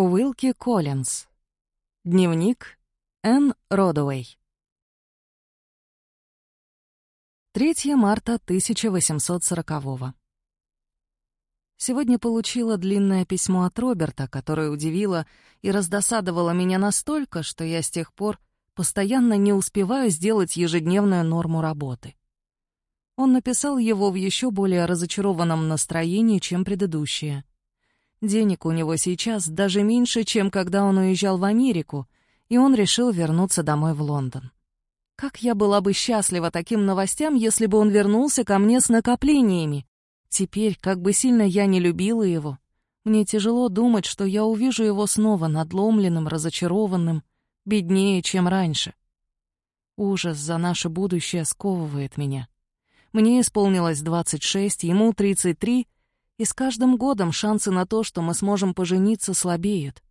Уилки Коллинз. Дневник Энн Родуэй. 3 марта 1840 -го. Сегодня получила длинное письмо от Роберта, которое удивило и раздосадовало меня настолько, что я с тех пор постоянно не успеваю сделать ежедневную норму работы. Он написал его в еще более разочарованном настроении, чем предыдущее. Денег у него сейчас даже меньше, чем когда он уезжал в Америку, и он решил вернуться домой в Лондон. Как я была бы счастлива таким новостям, если бы он вернулся ко мне с накоплениями. Теперь, как бы сильно я не любила его, мне тяжело думать, что я увижу его снова надломленным, разочарованным, беднее, чем раньше. Ужас за наше будущее сковывает меня. Мне исполнилось 26, ему 33, и с каждым годом шансы на то, что мы сможем пожениться, слабеют.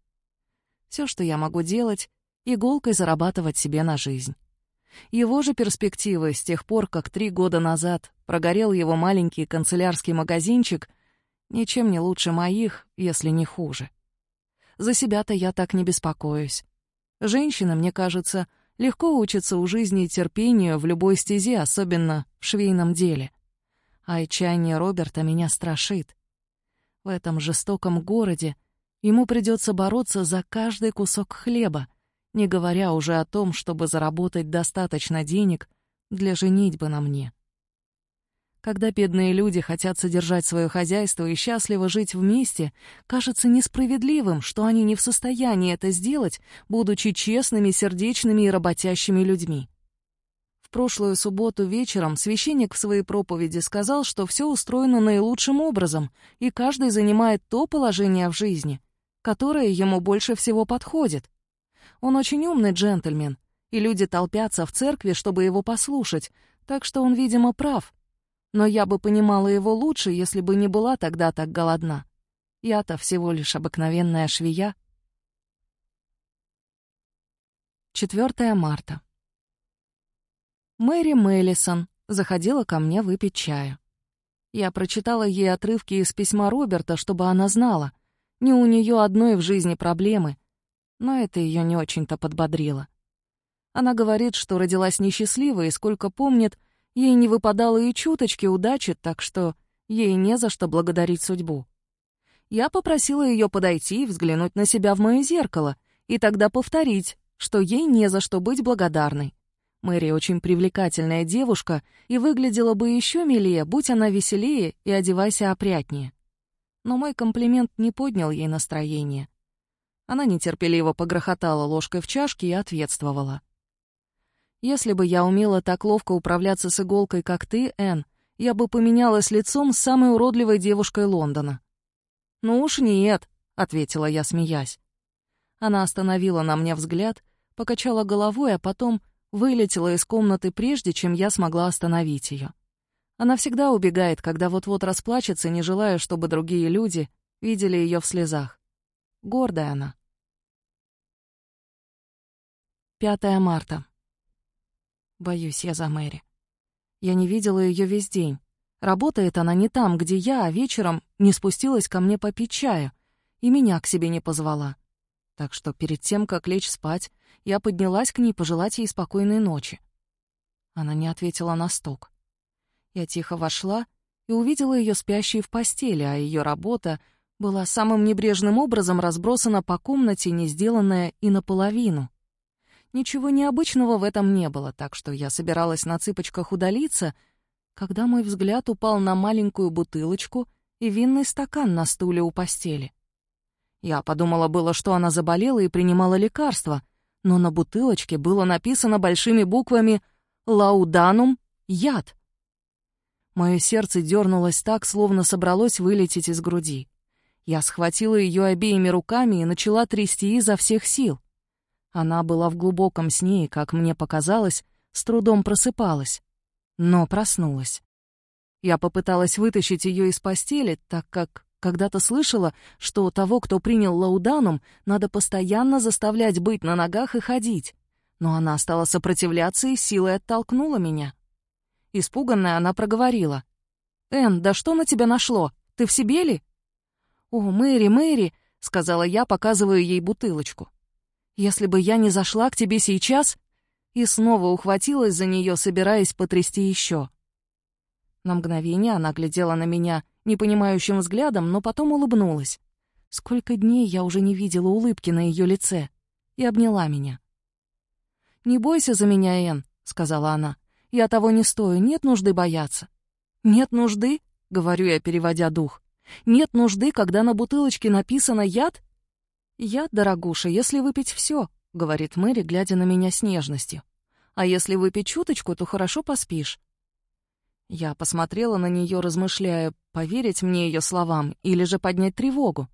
Все, что я могу делать, — иголкой зарабатывать себе на жизнь. Его же перспективы с тех пор, как три года назад прогорел его маленький канцелярский магазинчик, ничем не лучше моих, если не хуже. За себя-то я так не беспокоюсь. Женщина, мне кажется, легко учится у жизни и терпению в любой стезе, особенно в швейном деле. А отчаяние Роберта меня страшит. В этом жестоком городе ему придется бороться за каждый кусок хлеба, не говоря уже о том, чтобы заработать достаточно денег для женитьбы на мне. Когда бедные люди хотят содержать свое хозяйство и счастливо жить вместе, кажется несправедливым, что они не в состоянии это сделать, будучи честными, сердечными и работящими людьми. Прошлую субботу вечером священник в своей проповеди сказал, что все устроено наилучшим образом, и каждый занимает то положение в жизни, которое ему больше всего подходит. Он очень умный джентльмен, и люди толпятся в церкви, чтобы его послушать, так что он, видимо, прав. Но я бы понимала его лучше, если бы не была тогда так голодна. Я-то всего лишь обыкновенная швея. 4 марта. Мэри Меллисон заходила ко мне выпить чаю. Я прочитала ей отрывки из письма Роберта, чтобы она знала. Не у нее одной в жизни проблемы. Но это ее не очень-то подбодрило. Она говорит, что родилась несчастливой, и сколько помнит, ей не выпадало и чуточки удачи, так что ей не за что благодарить судьбу. Я попросила ее подойти и взглянуть на себя в мое зеркало, и тогда повторить, что ей не за что быть благодарной. Мэри очень привлекательная девушка и выглядела бы еще милее, будь она веселее и одевайся опрятнее. Но мой комплимент не поднял ей настроение. Она нетерпеливо погрохотала ложкой в чашке и ответствовала. «Если бы я умела так ловко управляться с иголкой, как ты, Энн, я бы поменялась лицом с самой уродливой девушкой Лондона». «Ну уж нет», — ответила я, смеясь. Она остановила на мне взгляд, покачала головой, а потом вылетела из комнаты прежде, чем я смогла остановить ее. Она всегда убегает, когда вот-вот расплачется, не желая, чтобы другие люди видели ее в слезах. Гордая она. 5 марта. Боюсь я за Мэри. Я не видела ее весь день. Работает она не там, где я, а вечером не спустилась ко мне попить чаю и меня к себе не позвала. Так что перед тем, как лечь спать, я поднялась к ней пожелать ей спокойной ночи. Она не ответила на стук. Я тихо вошла и увидела ее спящей в постели, а ее работа была самым небрежным образом разбросана по комнате, не сделанная и наполовину. Ничего необычного в этом не было, так что я собиралась на цыпочках удалиться, когда мой взгляд упал на маленькую бутылочку и винный стакан на стуле у постели. Я подумала было, что она заболела и принимала лекарства, но на бутылочке было написано большими буквами «Лауданум — яд». Мое сердце дернулось так, словно собралось вылететь из груди. Я схватила ее обеими руками и начала трясти изо всех сил. Она была в глубоком сне и, как мне показалось, с трудом просыпалась, но проснулась. Я попыталась вытащить ее из постели, так как когда-то слышала, что того, кто принял лауданум, надо постоянно заставлять быть на ногах и ходить. Но она стала сопротивляться и силой оттолкнула меня. Испуганная, она проговорила. «Энн, да что на тебя нашло? Ты в себе ли?» «О, Мэри, Мэри!» — сказала я, показывая ей бутылочку. «Если бы я не зашла к тебе сейчас...» И снова ухватилась за нее, собираясь потрясти еще. На мгновение она глядела на меня непонимающим взглядом, но потом улыбнулась. Сколько дней я уже не видела улыбки на ее лице. И обняла меня. «Не бойся за меня, Энн», — сказала она. «Я того не стою, нет нужды бояться». «Нет нужды?» — говорю я, переводя дух. «Нет нужды, когда на бутылочке написано «яд»?» «Яд, дорогуша, если выпить все», — говорит Мэри, глядя на меня с нежностью. «А если выпить чуточку, то хорошо поспишь». Я посмотрела на нее, размышляя, поверить мне ее словам или же поднять тревогу.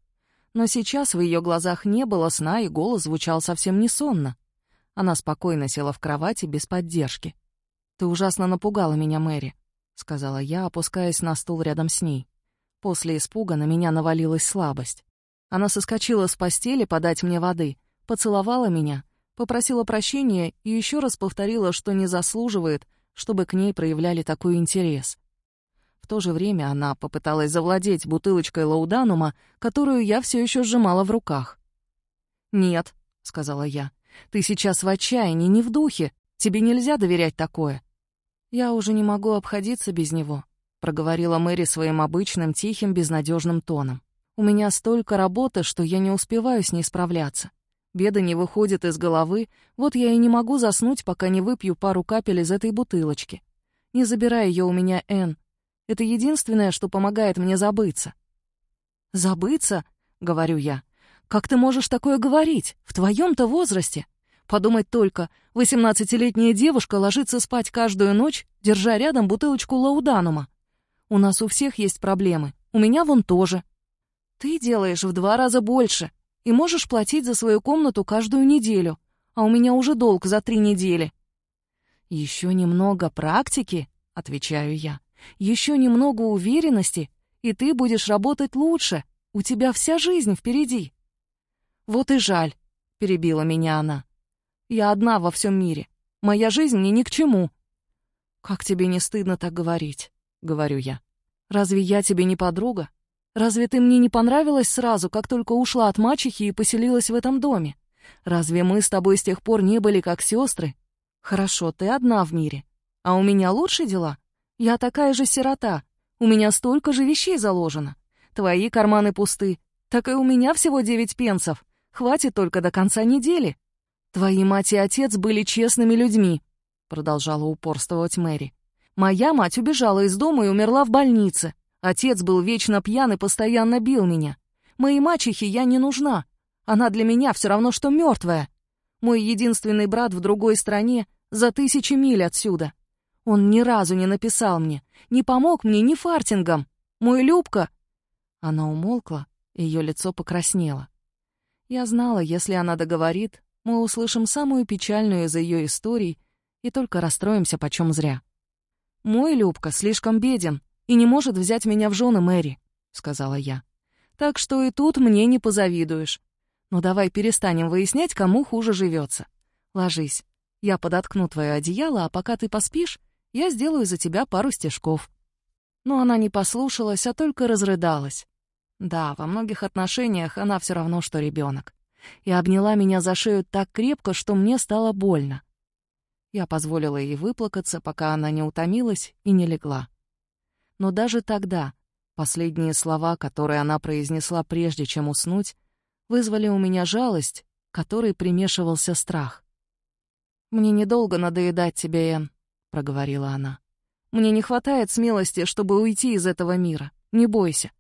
Но сейчас в ее глазах не было сна, и голос звучал совсем не сонно. Она спокойно села в кровати без поддержки. «Ты ужасно напугала меня, Мэри», — сказала я, опускаясь на стул рядом с ней. После испуга на меня навалилась слабость. Она соскочила с постели подать мне воды, поцеловала меня, попросила прощения и еще раз повторила, что не заслуживает, чтобы к ней проявляли такой интерес. В то же время она попыталась завладеть бутылочкой лауданума, которую я все еще сжимала в руках. «Нет», — сказала я, — «ты сейчас в отчаянии, не в духе. Тебе нельзя доверять такое». «Я уже не могу обходиться без него», — проговорила Мэри своим обычным, тихим, безнадежным тоном. «У меня столько работы, что я не успеваю с ней справляться. Беда не выходит из головы, вот я и не могу заснуть, пока не выпью пару капель из этой бутылочки. Не забирай ее у меня, Энн, это единственное, что помогает мне забыться». «Забыться?» — говорю я. «Как ты можешь такое говорить? В твоем-то возрасте? Подумать только, восемнадцатилетняя девушка ложится спать каждую ночь, держа рядом бутылочку лауданума. У нас у всех есть проблемы, у меня вон тоже. Ты делаешь в два раза больше и можешь платить за свою комнату каждую неделю, а у меня уже долг за три недели». «Еще немного практики», — отвечаю я. Еще немного уверенности, и ты будешь работать лучше. У тебя вся жизнь впереди. Вот и жаль, перебила меня она. Я одна во всем мире. Моя жизнь мне ни к чему. Как тебе не стыдно так говорить, говорю я. Разве я тебе не подруга? Разве ты мне не понравилась сразу, как только ушла от мачехи и поселилась в этом доме? Разве мы с тобой с тех пор не были как сестры? Хорошо, ты одна в мире. А у меня лучше дела? Я такая же сирота. У меня столько же вещей заложено. Твои карманы пусты. Так и у меня всего девять пенсов. Хватит только до конца недели. Твои мать и отец были честными людьми, продолжала упорствовать Мэри. Моя мать убежала из дома и умерла в больнице. Отец был вечно пьян и постоянно бил меня. Моей мачехе я не нужна. Она для меня все равно, что мертвая. Мой единственный брат в другой стране, за тысячи миль отсюда. Он ни разу не написал мне, не помог мне ни фартингом. Мой Любка...» Она умолкла, ее лицо покраснело. Я знала, если она договорит, мы услышим самую печальную из ее историй и только расстроимся почем зря. «Мой Любка слишком беден и не может взять меня в жены Мэри», — сказала я. «Так что и тут мне не позавидуешь. Но давай перестанем выяснять, кому хуже живется. Ложись, я подоткну твое одеяло, а пока ты поспишь, я сделаю за тебя пару стежков». Но она не послушалась, а только разрыдалась. Да, во многих отношениях она все равно, что ребенок. И обняла меня за шею так крепко, что мне стало больно. Я позволила ей выплакаться, пока она не утомилась и не легла. Но даже тогда последние слова, которые она произнесла прежде, чем уснуть, вызвали у меня жалость, которой примешивался страх. «Мне недолго надоедать тебе, Энн проговорила она. «Мне не хватает смелости, чтобы уйти из этого мира. Не бойся.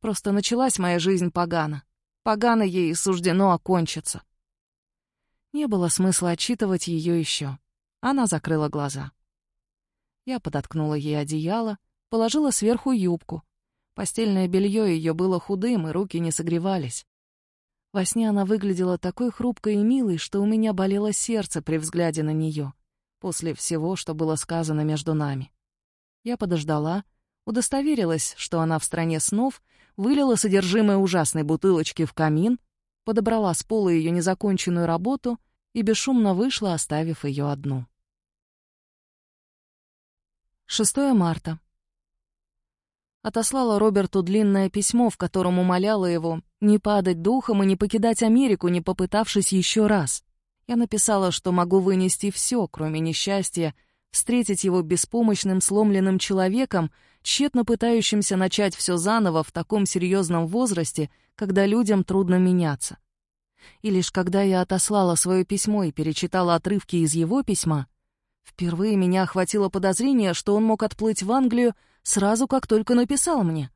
Просто началась моя жизнь погано. Погано ей суждено окончиться». Не было смысла отчитывать ее еще. Она закрыла глаза. Я подоткнула ей одеяло, положила сверху юбку. Постельное белье ее было худым, и руки не согревались. Во сне она выглядела такой хрупкой и милой, что у меня болело сердце при взгляде на нее после всего, что было сказано между нами. Я подождала, удостоверилась, что она в стране снов, вылила содержимое ужасной бутылочки в камин, подобрала с пола ее незаконченную работу и бесшумно вышла, оставив ее одну. 6 марта. Отослала Роберту длинное письмо, в котором умоляла его не падать духом и не покидать Америку, не попытавшись еще раз. Я написала, что могу вынести все, кроме несчастья, встретить его беспомощным, сломленным человеком, тщетно пытающимся начать все заново в таком серьезном возрасте, когда людям трудно меняться. И лишь когда я отослала свое письмо и перечитала отрывки из его письма, впервые меня охватило подозрение, что он мог отплыть в Англию сразу, как только написал мне.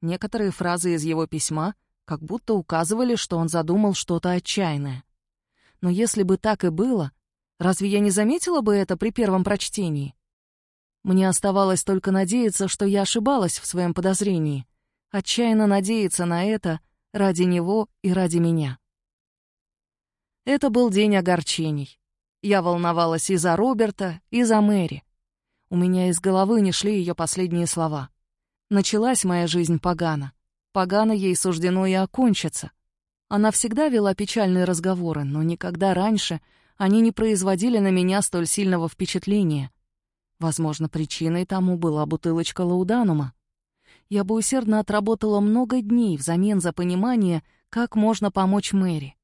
Некоторые фразы из его письма как будто указывали, что он задумал что-то отчаянное. Но если бы так и было, разве я не заметила бы это при первом прочтении? Мне оставалось только надеяться, что я ошибалась в своем подозрении. Отчаянно надеяться на это ради него и ради меня. Это был день огорчений. Я волновалась и за Роберта, и за Мэри. У меня из головы не шли ее последние слова. Началась моя жизнь погано. Погано ей суждено и окончиться. Она всегда вела печальные разговоры, но никогда раньше они не производили на меня столь сильного впечатления. Возможно, причиной тому была бутылочка лауданума. Я бы усердно отработала много дней взамен за понимание, как можно помочь Мэри.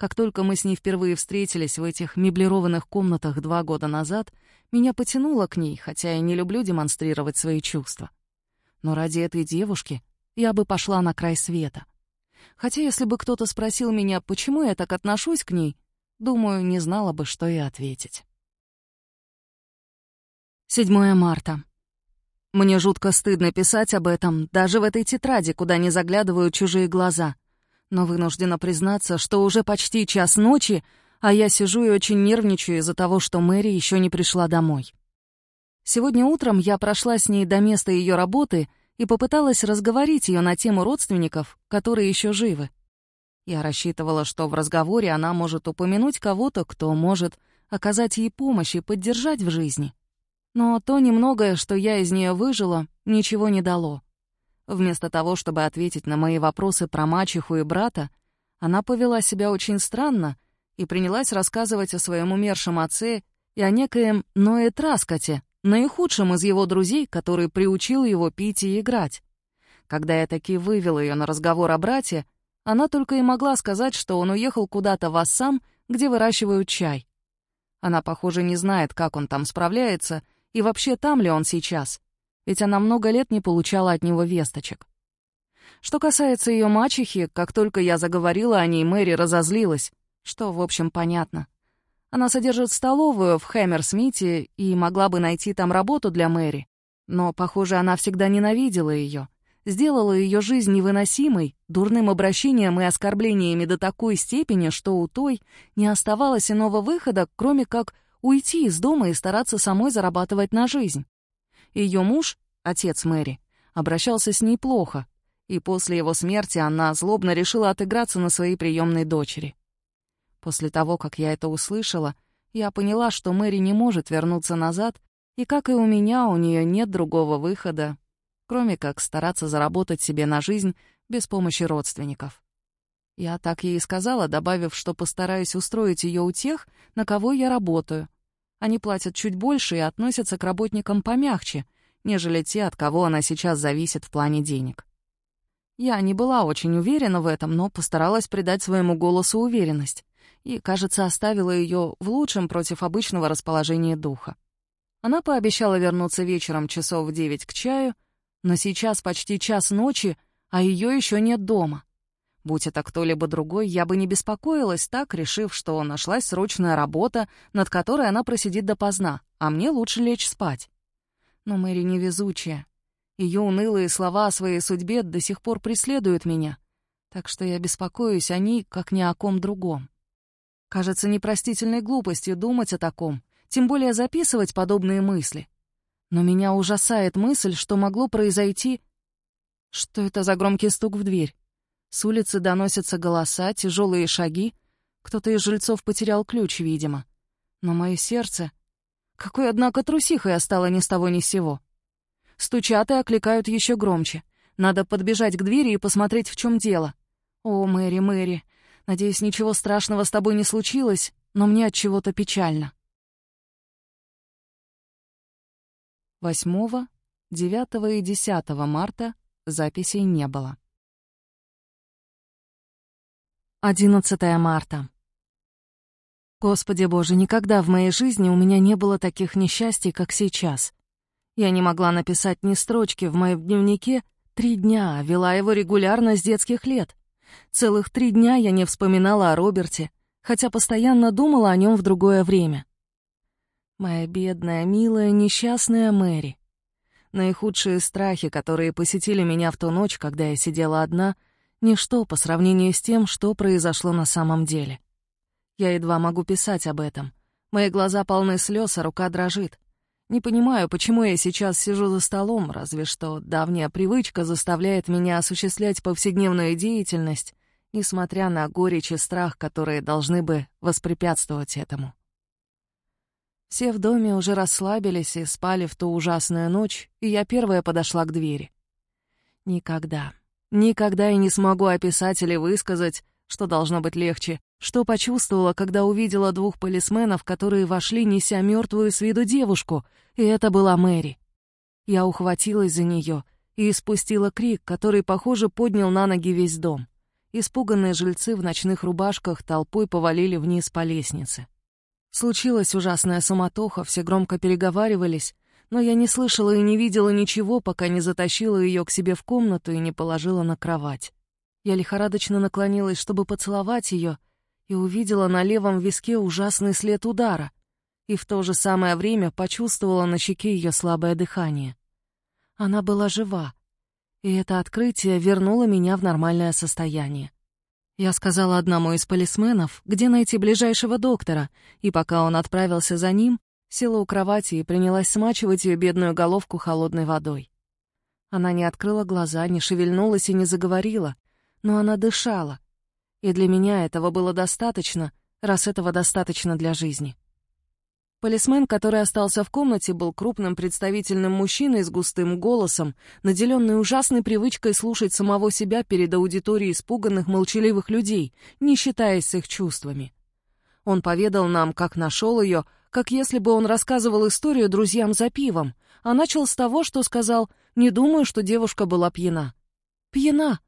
Как только мы с ней впервые встретились в этих меблированных комнатах два года назад, меня потянуло к ней, хотя я не люблю демонстрировать свои чувства. Но ради этой девушки я бы пошла на край света. Хотя если бы кто-то спросил меня, почему я так отношусь к ней, думаю, не знала бы, что и ответить. 7 марта. Мне жутко стыдно писать об этом, даже в этой тетради, куда не заглядывают чужие глаза — но вынуждена признаться, что уже почти час ночи, а я сижу и очень нервничаю из-за того, что Мэри еще не пришла домой. Сегодня утром я прошла с ней до места ее работы и попыталась разговорить ее на тему родственников, которые еще живы. Я рассчитывала, что в разговоре она может упомянуть кого-то, кто может оказать ей помощь и поддержать в жизни. Но то немногое, что я из нее выжила, ничего не дало. Вместо того, чтобы ответить на мои вопросы про мачеху и брата, она повела себя очень странно и принялась рассказывать о своем умершем отце и о некоем Ное Траскоте, наихудшем из его друзей, который приучил его пить и играть. Когда я таки вывела ее на разговор о брате, она только и могла сказать, что он уехал куда-то в Ассам, где выращивают чай. Она, похоже, не знает, как он там справляется, и вообще там ли он сейчас ведь она много лет не получала от него весточек. Что касается ее мачехи, как только я заговорила о ней, Мэри разозлилась, что, в общем, понятно. Она содержит столовую в Хэмерсмите и могла бы найти там работу для Мэри. Но, похоже, она всегда ненавидела ее, сделала ее жизнь невыносимой, дурным обращением и оскорблениями до такой степени, что у той не оставалось иного выхода, кроме как уйти из дома и стараться самой зарабатывать на жизнь. Ее муж, отец Мэри, обращался с ней плохо, и после его смерти она злобно решила отыграться на своей приемной дочери. После того, как я это услышала, я поняла, что Мэри не может вернуться назад, и, как и у меня, у нее нет другого выхода, кроме как стараться заработать себе на жизнь без помощи родственников. Я так ей и сказала, добавив, что постараюсь устроить ее у тех, на кого я работаю — они платят чуть больше и относятся к работникам помягче, нежели те, от кого она сейчас зависит в плане денег. Я не была очень уверена в этом, но постаралась придать своему голосу уверенность и, кажется, оставила ее в лучшем против обычного расположения духа. Она пообещала вернуться вечером часов в девять к чаю, но сейчас почти час ночи, а ее еще нет дома. Будь это кто-либо другой, я бы не беспокоилась так, решив, что нашлась срочная работа, над которой она просидит допоздна, а мне лучше лечь спать. Но Мэри невезучая. Ее унылые слова о своей судьбе до сих пор преследуют меня, так что я беспокоюсь о ней, как ни о ком другом. Кажется непростительной глупостью думать о таком, тем более записывать подобные мысли. Но меня ужасает мысль, что могло произойти... Что это за громкий стук в дверь? С улицы доносятся голоса, тяжелые шаги. Кто-то из жильцов потерял ключ, видимо. Но мое сердце... Какой, однако, трусихой я стала ни с того ни с сего. Стучат и окликают еще громче. Надо подбежать к двери и посмотреть, в чем дело. О, Мэри, Мэри, надеюсь, ничего страшного с тобой не случилось, но мне от чего-то печально. Восьмого 9 и 10 марта записей не было. 11 марта. Господи Боже, никогда в моей жизни у меня не было таких несчастий, как сейчас. Я не могла написать ни строчки в моем дневнике три дня, а вела его регулярно с детских лет. Целых три дня я не вспоминала о Роберте, хотя постоянно думала о нем в другое время. Моя бедная, милая, несчастная Мэри. Наихудшие страхи, которые посетили меня в ту ночь, когда я сидела одна, ничто по сравнению с тем, что произошло на самом деле. Я едва могу писать об этом. Мои глаза полны слез, а рука дрожит. Не понимаю, почему я сейчас сижу за столом, разве что давняя привычка заставляет меня осуществлять повседневную деятельность, несмотря на горечь и страх, которые должны бы воспрепятствовать этому. Все в доме уже расслабились и спали в ту ужасную ночь, и я первая подошла к двери. Никогда, никогда я не смогу описать или высказать, что должно быть легче, что почувствовала, когда увидела двух полисменов, которые вошли, неся мертвую с виду девушку, и это была Мэри. Я ухватилась за нее и испустила крик, который, похоже, поднял на ноги весь дом. Испуганные жильцы в ночных рубашках толпой повалили вниз по лестнице. Случилась ужасная суматоха, все громко переговаривались, но я не слышала и не видела ничего, пока не затащила ее к себе в комнату и не положила на кровать. Я лихорадочно наклонилась, чтобы поцеловать ее, и увидела на левом виске ужасный след удара, и в то же самое время почувствовала на щеке ее слабое дыхание. Она была жива, и это открытие вернуло меня в нормальное состояние. Я сказала одному из полисменов, где найти ближайшего доктора, и пока он отправился за ним, села у кровати и принялась смачивать ее бедную головку холодной водой. Она не открыла глаза, не шевельнулась и не заговорила, но она дышала, и для меня этого было достаточно, раз этого достаточно для жизни. Полисмен, который остался в комнате, был крупным представительным мужчиной с густым голосом, наделенный ужасной привычкой слушать самого себя перед аудиторией испуганных, молчаливых людей, не считаясь с их чувствами. Он поведал нам, как нашел ее, как если бы он рассказывал историю друзьям за пивом, а начал с того, что сказал «Не думаю, что девушка была пьяна». «Пьяна!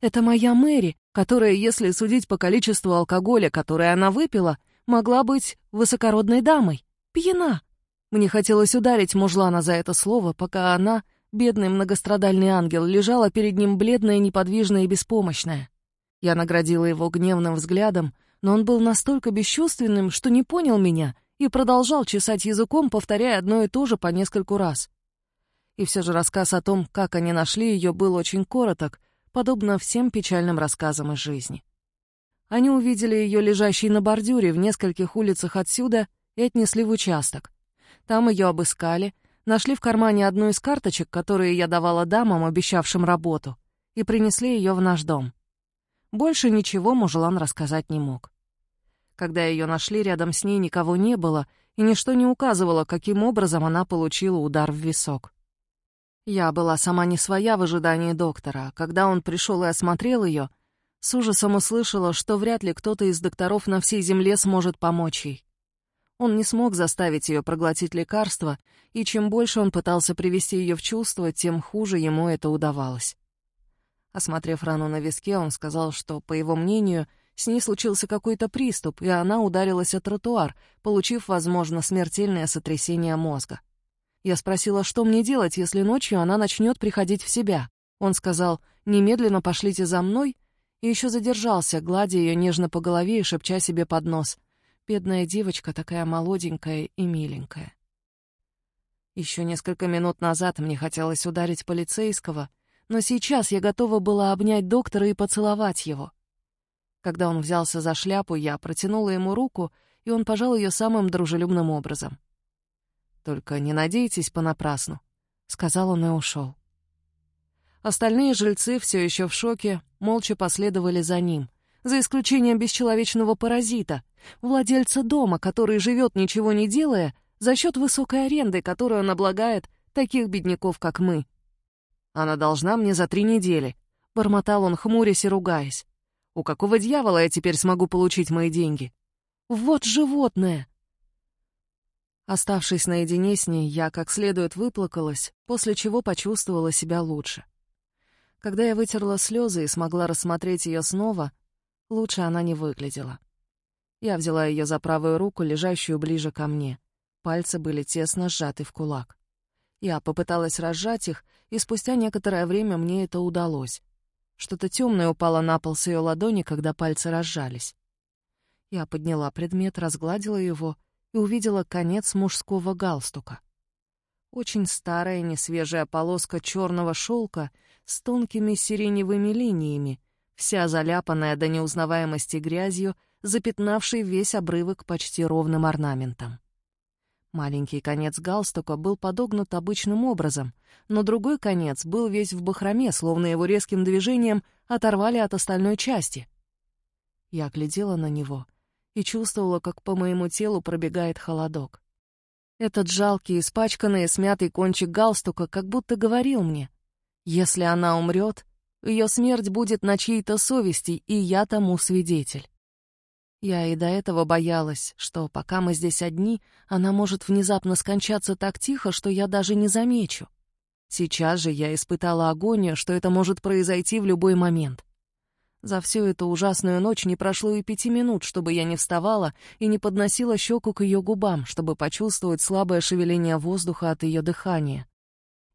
Это моя Мэри, которая, если судить по количеству алкоголя, который она выпила, могла быть высокородной дамой. Пьяна. Мне хотелось ударить мужлана за это слово, пока она, бедный многострадальный ангел, лежала перед ним бледная, неподвижная и беспомощная. Я наградила его гневным взглядом, но он был настолько бесчувственным, что не понял меня и продолжал чесать языком, повторяя одно и то же по нескольку раз. И все же рассказ о том, как они нашли ее, был очень короток, подобно всем печальным рассказам из жизни. Они увидели ее лежащей на бордюре в нескольких улицах отсюда и отнесли в участок. Там ее обыскали, нашли в кармане одну из карточек, которые я давала дамам, обещавшим работу, и принесли ее в наш дом. Больше ничего мужелан рассказать не мог. Когда ее нашли, рядом с ней никого не было, и ничто не указывало, каким образом она получила удар в висок. Я была сама не своя в ожидании доктора. Когда он пришел и осмотрел ее, с ужасом услышала, что вряд ли кто-то из докторов на всей земле сможет помочь ей. Он не смог заставить ее проглотить лекарство, и чем больше он пытался привести ее в чувство, тем хуже ему это удавалось. Осмотрев рану на виске, он сказал, что, по его мнению, с ней случился какой-то приступ, и она ударилась о тротуар, получив, возможно, смертельное сотрясение мозга. Я спросила, что мне делать, если ночью она начнет приходить в себя. Он сказал, немедленно пошлите за мной, и еще задержался, гладя ее нежно по голове и шепча себе под нос. Бедная девочка такая молоденькая и миленькая. Еще несколько минут назад мне хотелось ударить полицейского, но сейчас я готова была обнять доктора и поцеловать его. Когда он взялся за шляпу, я протянула ему руку, и он пожал ее самым дружелюбным образом. Только не надейтесь понапрасну», — сказал он и ушел. Остальные жильцы, все еще в шоке, молча последовали за ним, за исключением бесчеловечного паразита, владельца дома, который живет ничего не делая, за счет высокой аренды, которую он облагает таких бедняков, как мы. «Она должна мне за три недели», — бормотал он, хмурясь и ругаясь. «У какого дьявола я теперь смогу получить мои деньги?» «Вот животное!» Оставшись наедине с ней, я как следует выплакалась, после чего почувствовала себя лучше. Когда я вытерла слезы и смогла рассмотреть ее снова, лучше она не выглядела. Я взяла ее за правую руку, лежащую ближе ко мне. Пальцы были тесно сжаты в кулак. Я попыталась разжать их, и спустя некоторое время мне это удалось. Что-то темное упало на пол с ее ладони, когда пальцы разжались. Я подняла предмет, разгладила его и увидела конец мужского галстука. Очень старая, несвежая полоска черного шелка с тонкими сиреневыми линиями, вся заляпанная до неузнаваемости грязью, запятнавший весь обрывок почти ровным орнаментом. Маленький конец галстука был подогнут обычным образом, но другой конец был весь в бахроме, словно его резким движением оторвали от остальной части. Я глядела на него и чувствовала, как по моему телу пробегает холодок. Этот жалкий, испачканный смятый кончик галстука как будто говорил мне, если она умрет, ее смерть будет на чьей-то совести, и я тому свидетель. Я и до этого боялась, что пока мы здесь одни, она может внезапно скончаться так тихо, что я даже не замечу. Сейчас же я испытала агонию, что это может произойти в любой момент. За всю эту ужасную ночь не прошло и пяти минут, чтобы я не вставала и не подносила щеку к ее губам, чтобы почувствовать слабое шевеление воздуха от ее дыхания.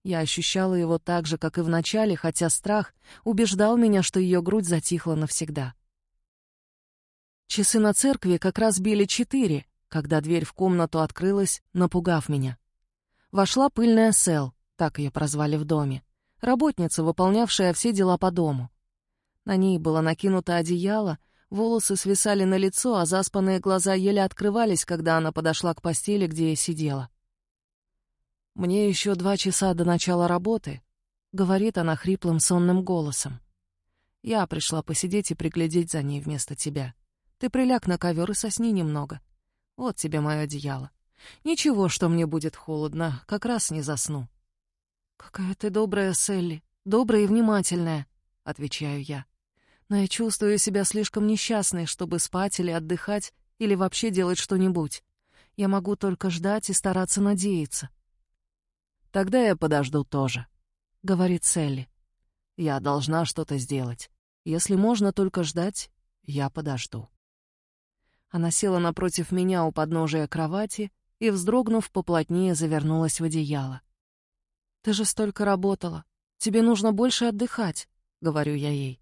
Я ощущала его так же, как и в начале, хотя страх убеждал меня, что ее грудь затихла навсегда. Часы на церкви как раз били четыре, когда дверь в комнату открылась, напугав меня. Вошла пыльная Сел, так ее прозвали в доме, работница, выполнявшая все дела по дому. На ней было накинуто одеяло, волосы свисали на лицо, а заспанные глаза еле открывались, когда она подошла к постели, где я сидела. «Мне еще два часа до начала работы», — говорит она хриплым сонным голосом. «Я пришла посидеть и приглядеть за ней вместо тебя». Ты приляг на ковер и сосни немного. Вот тебе мое одеяло. Ничего, что мне будет холодно, как раз не засну. «Какая ты добрая, Селли, добрая и внимательная», — отвечаю я. «Но я чувствую себя слишком несчастной, чтобы спать или отдыхать, или вообще делать что-нибудь. Я могу только ждать и стараться надеяться». «Тогда я подожду тоже», — говорит Селли. «Я должна что-то сделать. Если можно только ждать, я подожду». Она села напротив меня у подножия кровати и, вздрогнув, поплотнее завернулась в одеяло. «Ты же столько работала. Тебе нужно больше отдыхать», — говорю я ей.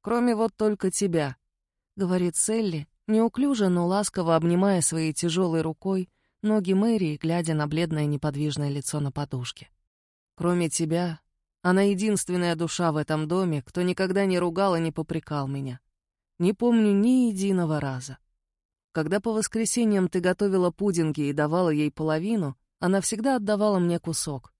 «Кроме вот только тебя», — говорит Селли, неуклюже, но ласково обнимая своей тяжелой рукой ноги Мэри, глядя на бледное неподвижное лицо на подушке. «Кроме тебя, она единственная душа в этом доме, кто никогда не ругал и не попрекал меня. Не помню ни единого раза. Когда по воскресеньям ты готовила пудинги и давала ей половину, она всегда отдавала мне кусок.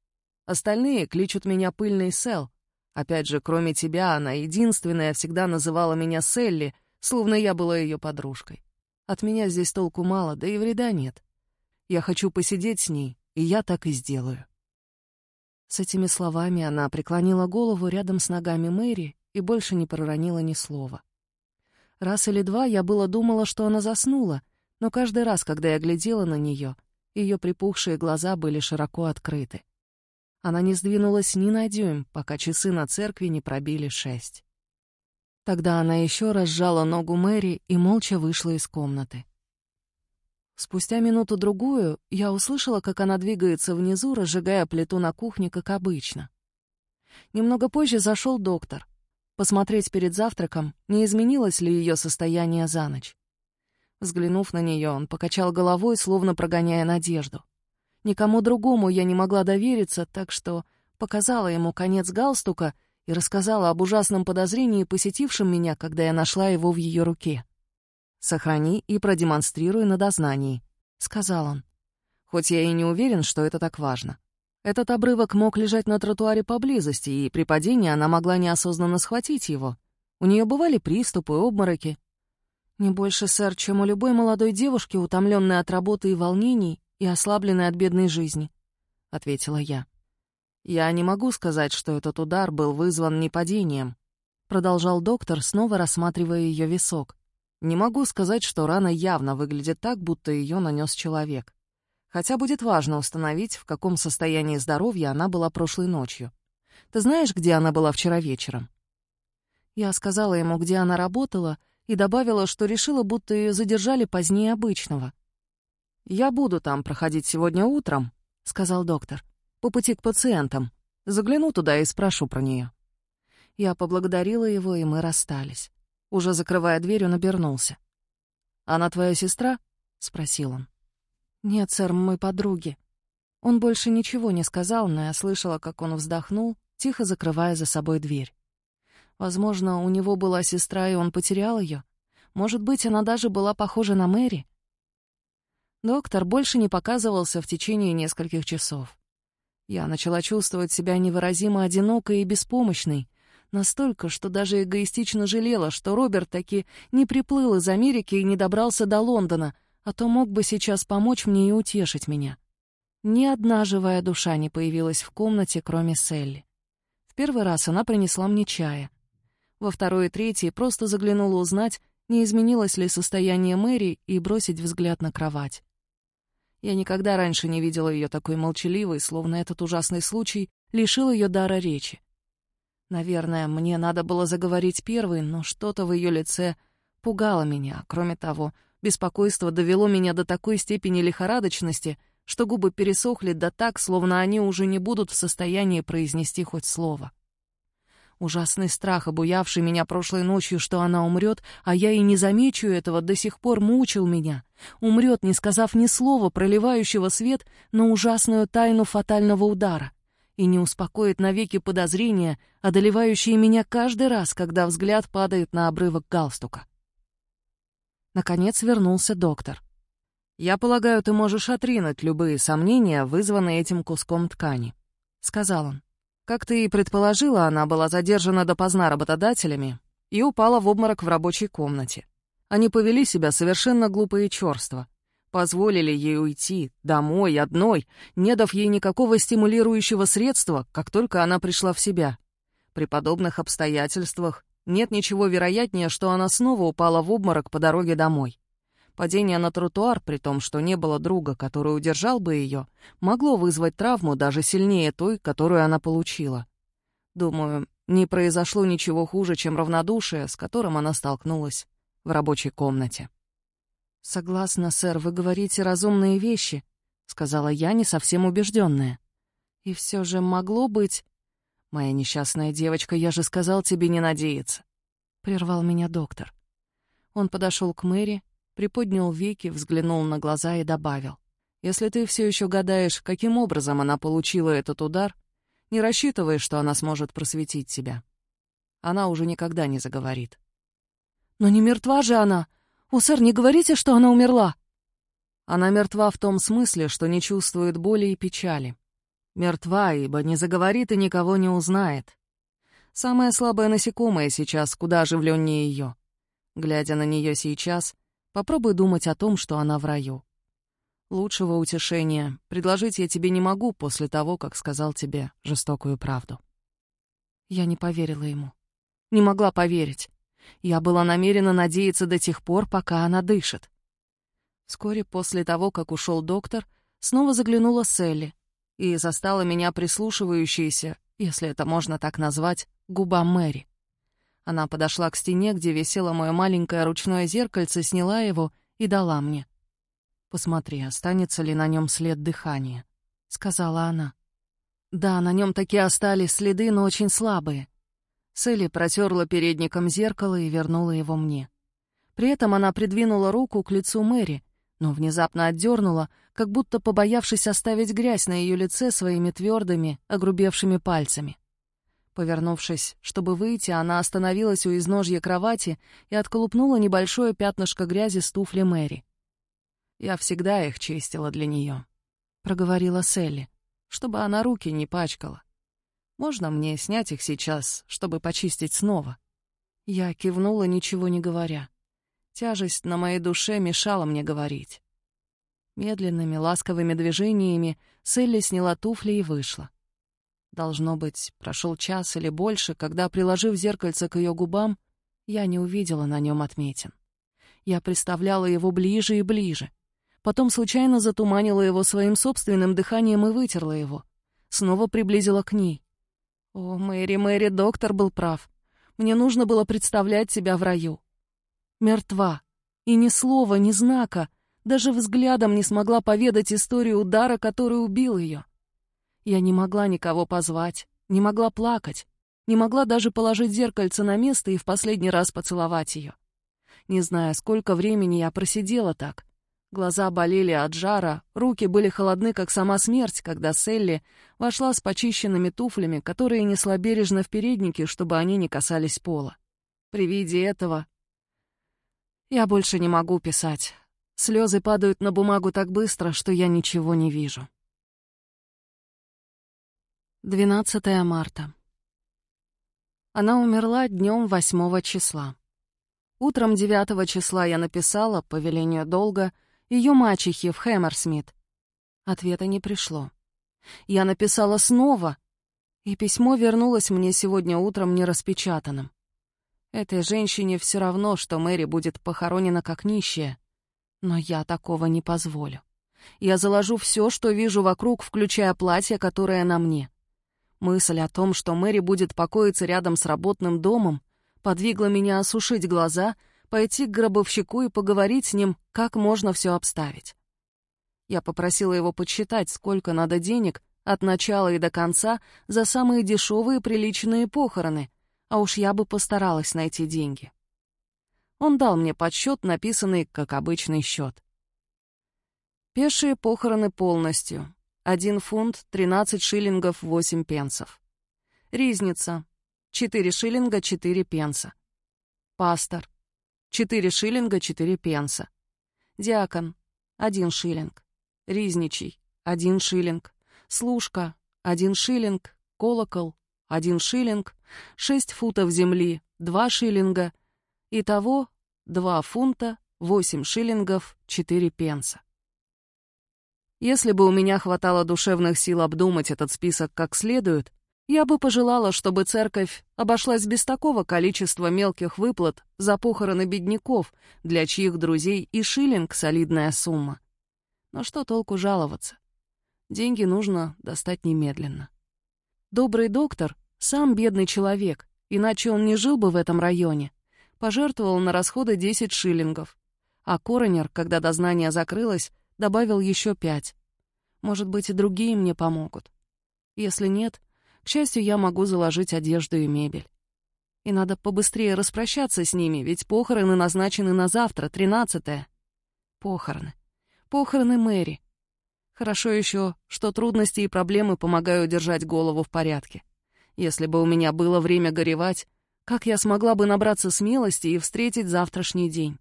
Остальные кличут меня пыльный Сел. Опять же, кроме тебя, она единственная всегда называла меня Селли, словно я была ее подружкой. От меня здесь толку мало, да и вреда нет. Я хочу посидеть с ней, и я так и сделаю. С этими словами она преклонила голову рядом с ногами Мэри и больше не проронила ни слова. Раз или два я было думала, что она заснула, но каждый раз, когда я глядела на нее, ее припухшие глаза были широко открыты. Она не сдвинулась ни на дюйм, пока часы на церкви не пробили шесть. Тогда она еще раз сжала ногу Мэри и молча вышла из комнаты. Спустя минуту-другую я услышала, как она двигается внизу, разжигая плиту на кухне, как обычно. Немного позже зашел доктор посмотреть перед завтраком, не изменилось ли ее состояние за ночь. Взглянув на нее, он покачал головой, словно прогоняя надежду. Никому другому я не могла довериться, так что показала ему конец галстука и рассказала об ужасном подозрении, посетившем меня, когда я нашла его в ее руке. «Сохрани и продемонстрируй на дознании», — сказал он. «Хоть я и не уверен, что это так важно. Этот обрывок мог лежать на тротуаре поблизости, и при падении она могла неосознанно схватить его. У нее бывали приступы, обмороки. Не больше, сэр, чем у любой молодой девушки, утомленной от работы и волнений и ослабленной от бедной жизни, — ответила я. Я не могу сказать, что этот удар был вызван не падением, — продолжал доктор, снова рассматривая ее висок. Не могу сказать, что рана явно выглядит так, будто ее нанес человек. Хотя будет важно установить, в каком состоянии здоровья она была прошлой ночью. Ты знаешь, где она была вчера вечером?» Я сказала ему, где она работала, и добавила, что решила, будто ее задержали позднее обычного. «Я буду там проходить сегодня утром», — сказал доктор, — «по пути к пациентам. Загляну туда и спрошу про нее». Я поблагодарила его, и мы расстались. Уже закрывая дверь, он обернулся. «Она твоя сестра?» — спросил он. «Нет, сэр, мы подруги». Он больше ничего не сказал, но я слышала, как он вздохнул, тихо закрывая за собой дверь. Возможно, у него была сестра, и он потерял ее. Может быть, она даже была похожа на Мэри. Доктор больше не показывался в течение нескольких часов. Я начала чувствовать себя невыразимо одинокой и беспомощной, настолько, что даже эгоистично жалела, что Роберт таки не приплыл из Америки и не добрался до Лондона, а то мог бы сейчас помочь мне и утешить меня. Ни одна живая душа не появилась в комнате, кроме Селли. В первый раз она принесла мне чая — во второй и третий просто заглянула узнать, не изменилось ли состояние Мэри, и бросить взгляд на кровать. Я никогда раньше не видела ее такой молчаливой, словно этот ужасный случай лишил ее дара речи. Наверное, мне надо было заговорить первой, но что-то в ее лице пугало меня. Кроме того, беспокойство довело меня до такой степени лихорадочности, что губы пересохли да так, словно они уже не будут в состоянии произнести хоть слово. Ужасный страх, обуявший меня прошлой ночью, что она умрет, а я и не замечу этого, до сих пор мучил меня. Умрет, не сказав ни слова, проливающего свет на ужасную тайну фатального удара. И не успокоит навеки подозрения, одолевающие меня каждый раз, когда взгляд падает на обрывок галстука. Наконец вернулся доктор. «Я полагаю, ты можешь отринуть любые сомнения, вызванные этим куском ткани», — сказал он. Как ты и предположила, она была задержана допоздна работодателями и упала в обморок в рабочей комнате. Они повели себя совершенно глупо и чёрство. Позволили ей уйти, домой, одной, не дав ей никакого стимулирующего средства, как только она пришла в себя. При подобных обстоятельствах нет ничего вероятнее, что она снова упала в обморок по дороге домой. Падение на тротуар, при том, что не было друга, который удержал бы ее, могло вызвать травму даже сильнее той, которую она получила. Думаю, не произошло ничего хуже, чем равнодушие, с которым она столкнулась в рабочей комнате. «Согласна, сэр, вы говорите разумные вещи», — сказала я, не совсем убежденная. «И все же могло быть...» «Моя несчастная девочка, я же сказал тебе не надеяться», — прервал меня доктор. Он подошел к Мэри, приподнял веки, взглянул на глаза и добавил. «Если ты все еще гадаешь, каким образом она получила этот удар, не рассчитывай, что она сможет просветить тебя. Она уже никогда не заговорит». «Но не мертва же она! О, сэр, не говорите, что она умерла!» Она мертва в том смысле, что не чувствует боли и печали. Мертва, ибо не заговорит и никого не узнает. Самое слабое насекомое сейчас куда оживленнее ее. Глядя на нее сейчас, Попробуй думать о том, что она в раю. Лучшего утешения предложить я тебе не могу после того, как сказал тебе жестокую правду. Я не поверила ему. Не могла поверить. Я была намерена надеяться до тех пор, пока она дышит. Вскоре после того, как ушел доктор, снова заглянула Селли и застала меня прислушивающейся, если это можно так назвать, губам Мэри. Она подошла к стене, где висело мое маленькое ручное зеркальце, сняла его и дала мне. «Посмотри, останется ли на нем след дыхания», — сказала она. Да, на нем таки остались следы, но очень слабые. Селли протерла передником зеркало и вернула его мне. При этом она придвинула руку к лицу Мэри, но внезапно отдернула, как будто побоявшись оставить грязь на ее лице своими твердыми, огрубевшими пальцами. Повернувшись, чтобы выйти, она остановилась у изножья кровати и отколупнула небольшое пятнышко грязи с туфли Мэри. «Я всегда их чистила для нее», — проговорила Селли, чтобы она руки не пачкала. «Можно мне снять их сейчас, чтобы почистить снова?» Я кивнула, ничего не говоря. Тяжесть на моей душе мешала мне говорить. Медленными, ласковыми движениями Селли сняла туфли и вышла. Должно быть, прошел час или больше, когда, приложив зеркальце к ее губам, я не увидела на нем отметин. Я представляла его ближе и ближе. Потом случайно затуманила его своим собственным дыханием и вытерла его. Снова приблизила к ней. О, Мэри, Мэри, доктор был прав. Мне нужно было представлять себя в раю. Мертва. И ни слова, ни знака, даже взглядом не смогла поведать историю удара, который убил ее. Я не могла никого позвать, не могла плакать, не могла даже положить зеркальце на место и в последний раз поцеловать ее. Не знаю, сколько времени я просидела так, Глаза болели от жара, руки были холодны, как сама смерть, когда Селли вошла с почищенными туфлями, которые несла бережно в переднике, чтобы они не касались пола. При виде этого... Я больше не могу писать. Слезы падают на бумагу так быстро, что я ничего не вижу. 12 марта. Она умерла днем 8 числа. Утром 9 числа я написала, по велению долга, ее мачехи в Хэмерсмит. Ответа не пришло. Я написала снова, и письмо вернулось мне сегодня утром нераспечатанным. Этой женщине все равно, что Мэри будет похоронена как нищая. Но я такого не позволю. Я заложу все, что вижу вокруг, включая платье, которое на мне. Мысль о том, что Мэри будет покоиться рядом с работным домом, подвигла меня осушить глаза — пойти к гробовщику и поговорить с ним, как можно все обставить. Я попросила его подсчитать, сколько надо денег от начала и до конца за самые дешевые приличные похороны, а уж я бы постаралась найти деньги. Он дал мне подсчет, написанный как обычный счет. Пешие похороны полностью. Один фунт, 13 шиллингов, 8 пенсов. Ризница. 4 шиллинга, 4 пенса. Пастор. Четыре шиллинга четыре пенса. Диакон — один шиллинг. Ризничий — один шиллинг. Служка — один шиллинг. Колокол — один шиллинг. Шесть футов земли — два шиллинга. Итого два фунта, восемь шиллингов, четыре пенса. Если бы у меня хватало душевных сил обдумать этот список как следует, я бы пожелала, чтобы церковь обошлась без такого количества мелких выплат за похороны бедняков, для чьих друзей и шиллинг — солидная сумма. Но что толку жаловаться? Деньги нужно достать немедленно. Добрый доктор — сам бедный человек, иначе он не жил бы в этом районе. Пожертвовал на расходы 10 шиллингов. А коронер, когда дознание закрылось, добавил еще пять. Может быть, и другие мне помогут. Если нет — к счастью, я могу заложить одежду и мебель. И надо побыстрее распрощаться с ними, ведь похороны назначены на завтра, тринадцатое. Похороны. Похороны Мэри. Хорошо еще, что трудности и проблемы помогают держать голову в порядке. Если бы у меня было время горевать, как я смогла бы набраться смелости и встретить завтрашний день?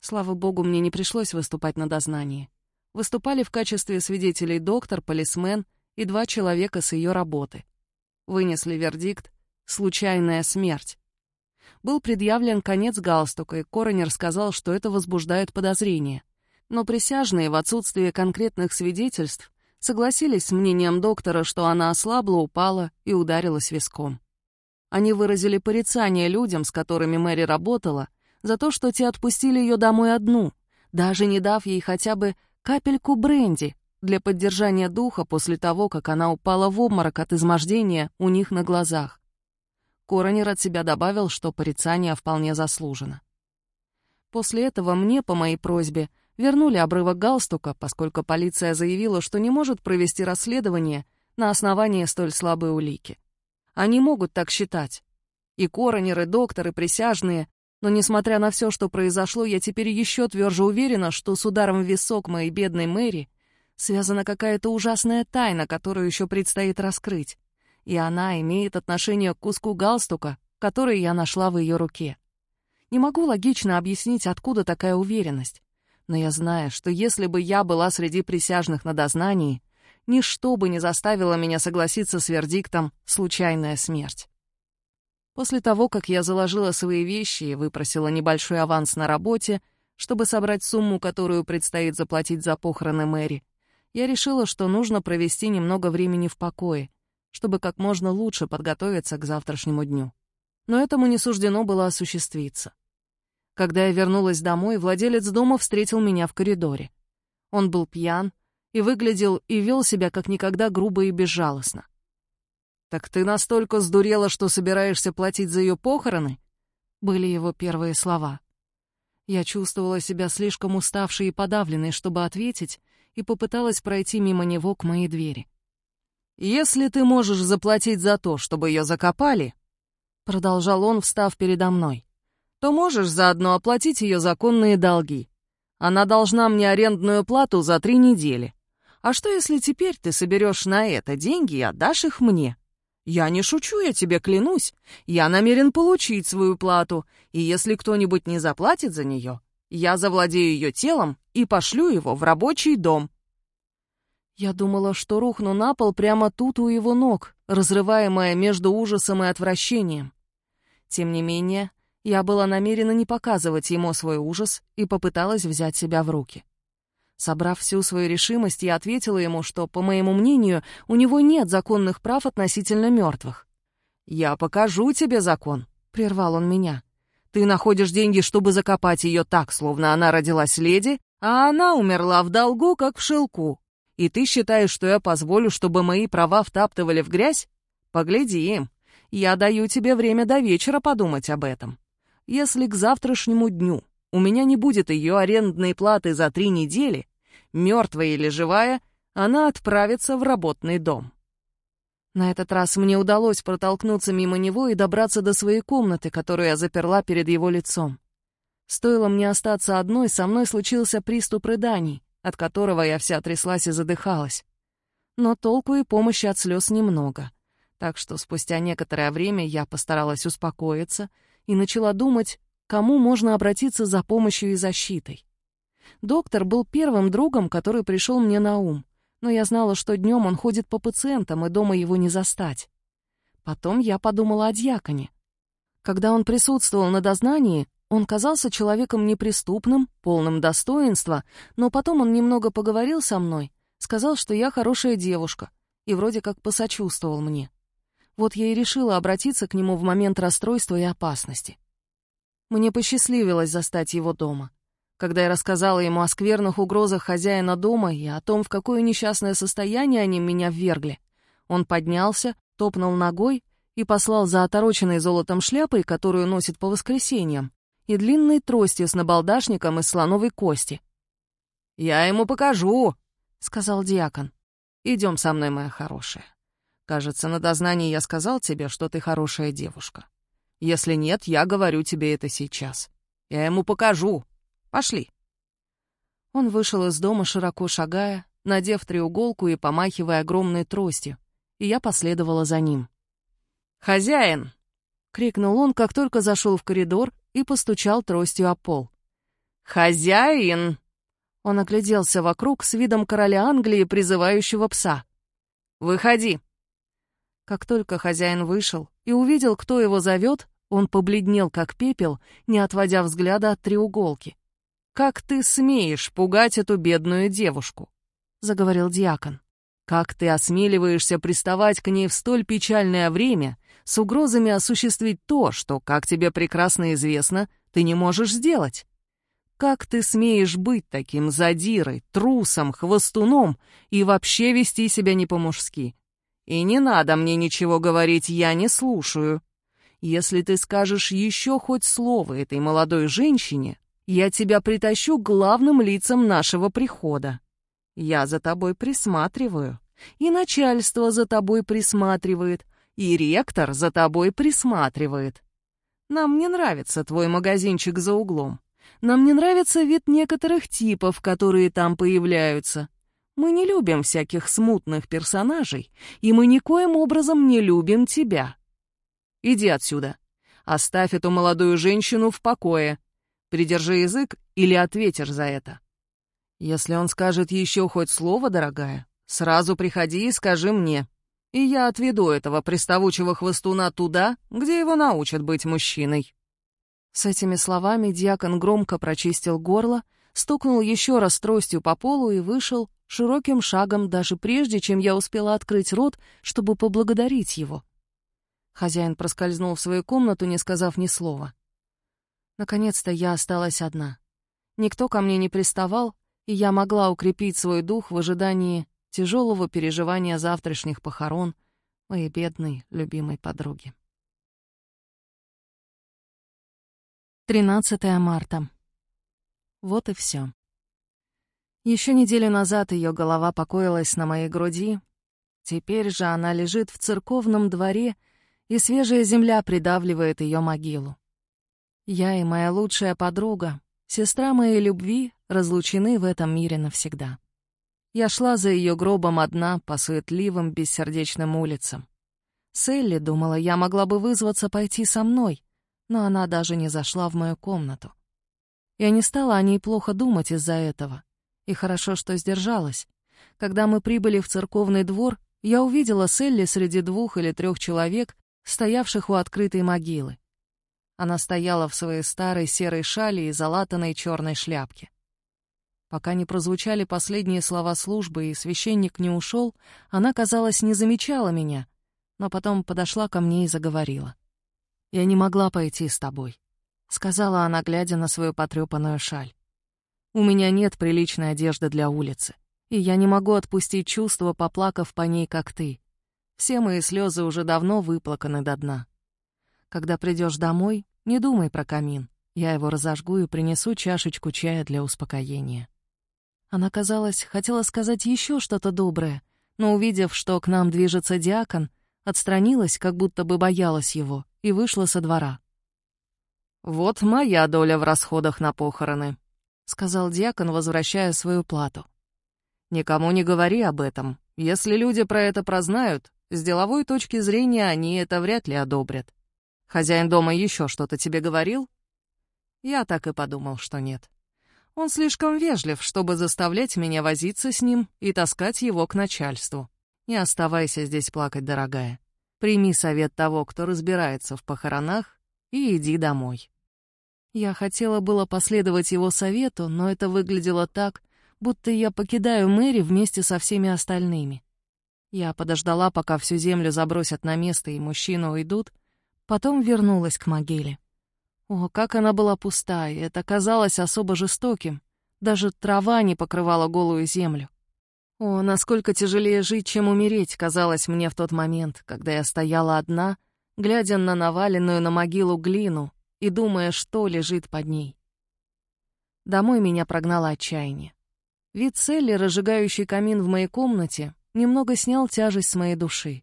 Слава богу, мне не пришлось выступать на дознании. Выступали в качестве свидетелей доктор, полисмен — и два человека с ее работы. Вынесли вердикт «случайная смерть». Был предъявлен конец галстука, и коронер сказал, что это возбуждает подозрения. Но присяжные в отсутствие конкретных свидетельств согласились с мнением доктора, что она ослабла, упала и ударилась виском. Они выразили порицание людям, с которыми Мэри работала, за то, что те отпустили ее домой одну, даже не дав ей хотя бы капельку бренди, для поддержания духа после того, как она упала в обморок от измождения у них на глазах. Коронер от себя добавил, что порицание вполне заслужено. После этого мне, по моей просьбе, вернули обрывок галстука, поскольку полиция заявила, что не может провести расследование на основании столь слабой улики. Они могут так считать. И коронеры, докторы, присяжные, но, несмотря на все, что произошло, я теперь еще тверже уверена, что с ударом в висок моей бедной Мэри связана какая-то ужасная тайна, которую еще предстоит раскрыть. И она имеет отношение к куску галстука, который я нашла в ее руке. Не могу логично объяснить, откуда такая уверенность. Но я знаю, что если бы я была среди присяжных на дознании, ничто бы не заставило меня согласиться с вердиктом «случайная смерть». После того, как я заложила свои вещи и выпросила небольшой аванс на работе, чтобы собрать сумму, которую предстоит заплатить за похороны Мэри, я решила, что нужно провести немного времени в покое, чтобы как можно лучше подготовиться к завтрашнему дню. Но этому не суждено было осуществиться. Когда я вернулась домой, владелец дома встретил меня в коридоре. Он был пьян и выглядел и вел себя как никогда грубо и безжалостно. «Так ты настолько сдурела, что собираешься платить за ее похороны?» Были его первые слова. Я чувствовала себя слишком уставшей и подавленной, чтобы ответить, и попыталась пройти мимо него к моей двери. «Если ты можешь заплатить за то, чтобы ее закопали», — продолжал он, встав передо мной, «то можешь заодно оплатить ее законные долги. Она должна мне арендную плату за три недели. А что, если теперь ты соберешь на это деньги и отдашь их мне? Я не шучу, я тебе клянусь. Я намерен получить свою плату, и если кто-нибудь не заплатит за нее, я завладею ее телом и пошлю его в рабочий дом. Я думала, что рухну на пол прямо тут у его ног, разрываемая между ужасом и отвращением. Тем не менее, я была намерена не показывать ему свой ужас и попыталась взять себя в руки. Собрав всю свою решимость, я ответила ему, что, по моему мнению, у него нет законных прав относительно мертвых. «Я покажу тебе закон», — прервал он меня. «Ты находишь деньги, чтобы закопать ее так, словно она родилась леди, а она умерла в долгу, как в шелку. И ты считаешь, что я позволю, чтобы мои права втаптывали в грязь? Погляди им. Я даю тебе время до вечера подумать об этом. Если к завтрашнему дню у меня не будет ее арендной платы за три недели, мертвая или живая, она отправится в работный дом. На этот раз мне удалось протолкнуться мимо него и добраться до своей комнаты, которую я заперла перед его лицом. Стоило мне остаться одной, со мной случился приступ рыданий, от которого я вся тряслась и задыхалась. Но толку и помощи от слез немного. Так что спустя некоторое время я постаралась успокоиться и начала думать, кому можно обратиться за помощью и защитой. Доктор был первым другом, который пришел мне на ум, но я знала, что днем он ходит по пациентам, и дома его не застать. Потом я подумала о дьяконе. Когда он присутствовал на дознании, он казался человеком неприступным, полным достоинства, но потом он немного поговорил со мной, сказал, что я хорошая девушка, и вроде как посочувствовал мне. Вот я и решила обратиться к нему в момент расстройства и опасности. Мне посчастливилось застать его дома. Когда я рассказала ему о скверных угрозах хозяина дома и о том, в какое несчастное состояние они меня ввергли, он поднялся, топнул ногой и послал за отороченной золотом шляпой, которую носит по воскресеньям, и длинной тростью с набалдашником из слоновой кости. «Я ему покажу», — сказал диакон. «Идем со мной, моя хорошая. Кажется, на дознании я сказал тебе, что ты хорошая девушка. Если нет, я говорю тебе это сейчас. Я ему покажу. Пошли». Он вышел из дома, широко шагая, надев треуголку и помахивая огромной тростью, и я последовала за ним. «Хозяин!» — крикнул он, как только зашел в коридор и постучал тростью о пол. «Хозяин!» Он огляделся вокруг с видом короля Англии, призывающего пса. «Выходи!» Как только хозяин вышел и увидел, кто его зовет, он побледнел, как пепел, не отводя взгляда от треуголки. «Как ты смеешь пугать эту бедную девушку?» — заговорил диакон. «Как ты осмеливаешься приставать к ней в столь печальное время с угрозами осуществить то, что, как тебе прекрасно известно, ты не можешь сделать. Как ты смеешь быть таким задирой, трусом, хвостуном и вообще вести себя не по-мужски? И не надо мне ничего говорить, я не слушаю. Если ты скажешь еще хоть слово этой молодой женщине, я тебя притащу к главным лицам нашего прихода. Я за тобой присматриваю, и начальство за тобой присматривает, и ректор за тобой присматривает. Нам не нравится твой магазинчик за углом. Нам не нравится вид некоторых типов, которые там появляются. Мы не любим всяких смутных персонажей, и мы никоим образом не любим тебя. Иди отсюда. Оставь эту молодую женщину в покое. Придержи язык или ответишь за это. Если он скажет еще хоть слово, дорогая, сразу приходи и скажи мне и я отведу этого приставучего хвостуна туда, где его научат быть мужчиной». С этими словами дьякон громко прочистил горло, стукнул еще раз тростью по полу и вышел широким шагом даже прежде, чем я успела открыть рот, чтобы поблагодарить его. Хозяин проскользнул в свою комнату, не сказав ни слова. Наконец-то я осталась одна. Никто ко мне не приставал, и я могла укрепить свой дух в ожидании тяжелого переживания завтрашних похорон моей бедной, любимой подруги. 13 марта. Вот и все. Еще неделю назад ее голова покоилась на моей груди, теперь же она лежит в церковном дворе, и свежая земля придавливает ее могилу. Я и моя лучшая подруга, сестра моей любви, разлучены в этом мире навсегда. Я шла за ее гробом одна по суетливым, бессердечным улицам. Селли думала, я могла бы вызваться пойти со мной, но она даже не зашла в мою комнату. Я не стала о ней плохо думать из-за этого. И хорошо, что сдержалась. Когда мы прибыли в церковный двор, я увидела Селли среди двух или трех человек, стоявших у открытой могилы. Она стояла в своей старой серой шали и залатанной черной шляпке. Пока не прозвучали последние слова службы и священник не ушел, она, казалось, не замечала меня, но потом подошла ко мне и заговорила. «Я не могла пойти с тобой», — сказала она, глядя на свою потрепанную шаль. «У меня нет приличной одежды для улицы, и я не могу отпустить чувство, поплакав по ней, как ты. Все мои слезы уже давно выплаканы до дна. Когда придешь домой, не думай про камин. Я его разожгу и принесу чашечку чая для успокоения». Она, казалось, хотела сказать еще что-то доброе, но, увидев, что к нам движется диакон, отстранилась, как будто бы боялась его, и вышла со двора. «Вот моя доля в расходах на похороны», — сказал дьякон, возвращая свою плату. «Никому не говори об этом. Если люди про это прознают, с деловой точки зрения они это вряд ли одобрят. Хозяин дома еще что-то тебе говорил?» Я так и подумал, что нет. Он слишком вежлив, чтобы заставлять меня возиться с ним и таскать его к начальству. Не оставайся здесь плакать, дорогая. Прими совет того, кто разбирается в похоронах, и иди домой. Я хотела было последовать его совету, но это выглядело так, будто я покидаю Мэри вместе со всеми остальными. Я подождала, пока всю землю забросят на место и мужчины уйдут, потом вернулась к могиле. О, как она была пустая, это казалось особо жестоким. Даже трава не покрывала голую землю. О, насколько тяжелее жить, чем умереть, казалось мне в тот момент, когда я стояла одна, глядя на наваленную на могилу глину и думая, что лежит под ней. Домой меня прогнало отчаяние. Вид Селли, разжигающий камин в моей комнате, немного снял тяжесть с моей души.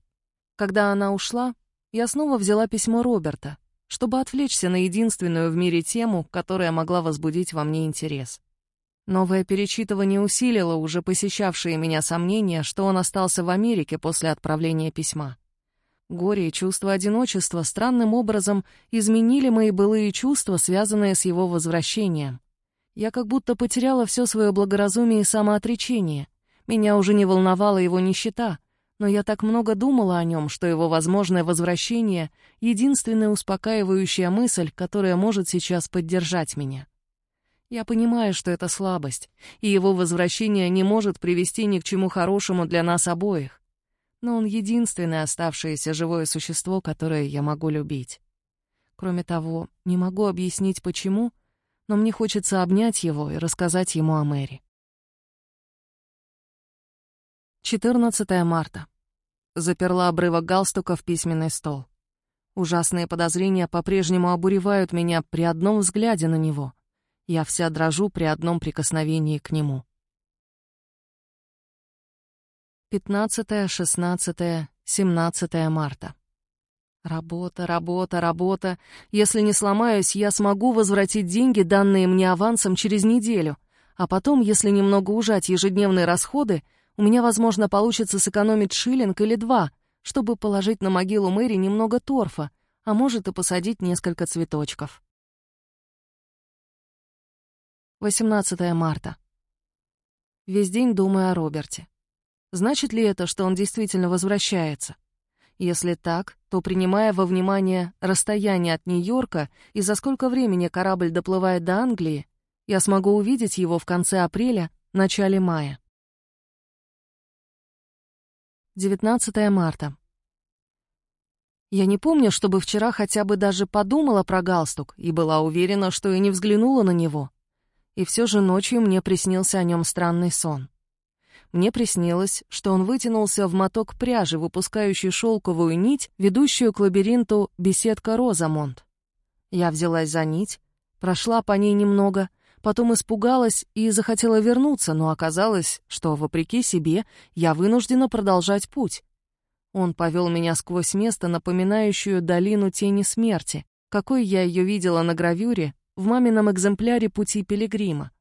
Когда она ушла, я снова взяла письмо Роберта, чтобы отвлечься на единственную в мире тему, которая могла возбудить во мне интерес. Новое перечитывание усилило уже посещавшие меня сомнения, что он остался в Америке после отправления письма. Горе и чувство одиночества странным образом изменили мои былые чувства, связанные с его возвращением. Я как будто потеряла все свое благоразумие и самоотречение. Меня уже не волновала его нищета, но я так много думала о нем, что его возможное возвращение — единственная успокаивающая мысль, которая может сейчас поддержать меня. Я понимаю, что это слабость, и его возвращение не может привести ни к чему хорошему для нас обоих. Но он единственное оставшееся живое существо, которое я могу любить. Кроме того, не могу объяснить почему, но мне хочется обнять его и рассказать ему о Мэри. 14 марта. Заперла обрывок галстука в письменный стол. Ужасные подозрения по-прежнему обуревают меня при одном взгляде на него — я вся дрожу при одном прикосновении к нему. 15, 16, 17 марта. Работа, работа, работа. Если не сломаюсь, я смогу возвратить деньги, данные мне авансом, через неделю. А потом, если немного ужать ежедневные расходы, у меня, возможно, получится сэкономить шиллинг или два, чтобы положить на могилу Мэри немного торфа, а может и посадить несколько цветочков. 18 марта. Весь день думаю о Роберте. Значит ли это, что он действительно возвращается? Если так, то, принимая во внимание расстояние от Нью-Йорка и за сколько времени корабль доплывает до Англии, я смогу увидеть его в конце апреля, начале мая. 19 марта. Я не помню, чтобы вчера хотя бы даже подумала про галстук и была уверена, что и не взглянула на него. И все же ночью мне приснился о нем странный сон. Мне приснилось, что он вытянулся в моток пряжи, выпускающий шелковую нить, ведущую к лабиринту беседка Розамонт. Я взялась за нить, прошла по ней немного, потом испугалась и захотела вернуться, но оказалось, что, вопреки себе, я вынуждена продолжать путь. Он повел меня сквозь место, напоминающую долину тени смерти, какой я ее видела на гравюре в мамином экземпляре «Пути пилигрима».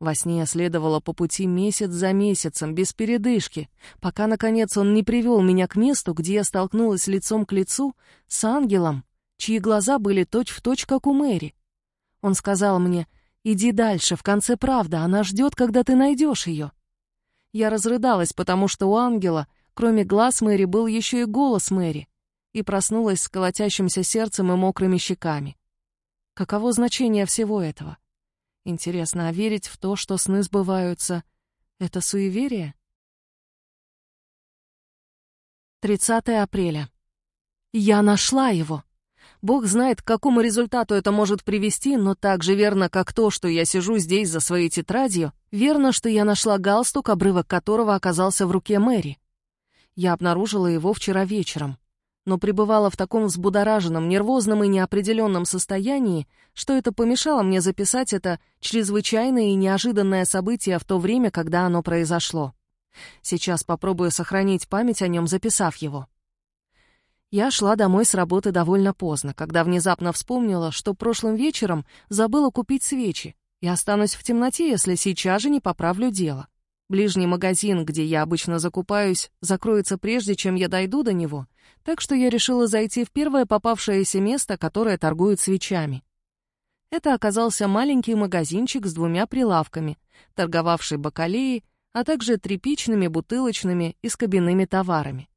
Во сне я следовала по пути месяц за месяцем, без передышки, пока, наконец, он не привел меня к месту, где я столкнулась лицом к лицу с ангелом, чьи глаза были точь-в-точь, точь, как у Мэри. Он сказал мне, «Иди дальше, в конце правда, она ждет, когда ты найдешь ее». Я разрыдалась, потому что у ангела, кроме глаз Мэри, был еще и голос Мэри, и проснулась с колотящимся сердцем и мокрыми щеками. Каково значение всего этого? Интересно, а верить в то, что сны сбываются, это суеверие? 30 апреля. Я нашла его. Бог знает, к какому результату это может привести, но так же верно, как то, что я сижу здесь за своей тетрадью, верно, что я нашла галстук, обрывок которого оказался в руке Мэри. Я обнаружила его вчера вечером но пребывала в таком взбудораженном, нервозном и неопределенном состоянии, что это помешало мне записать это чрезвычайное и неожиданное событие в то время, когда оно произошло. Сейчас попробую сохранить память о нем, записав его. Я шла домой с работы довольно поздно, когда внезапно вспомнила, что прошлым вечером забыла купить свечи и останусь в темноте, если сейчас же не поправлю дело. Ближний магазин, где я обычно закупаюсь, закроется прежде, чем я дойду до него, так что я решила зайти в первое попавшееся место, которое торгует свечами. Это оказался маленький магазинчик с двумя прилавками, торговавший бакалеей, а также тряпичными, бутылочными и скобяными товарами.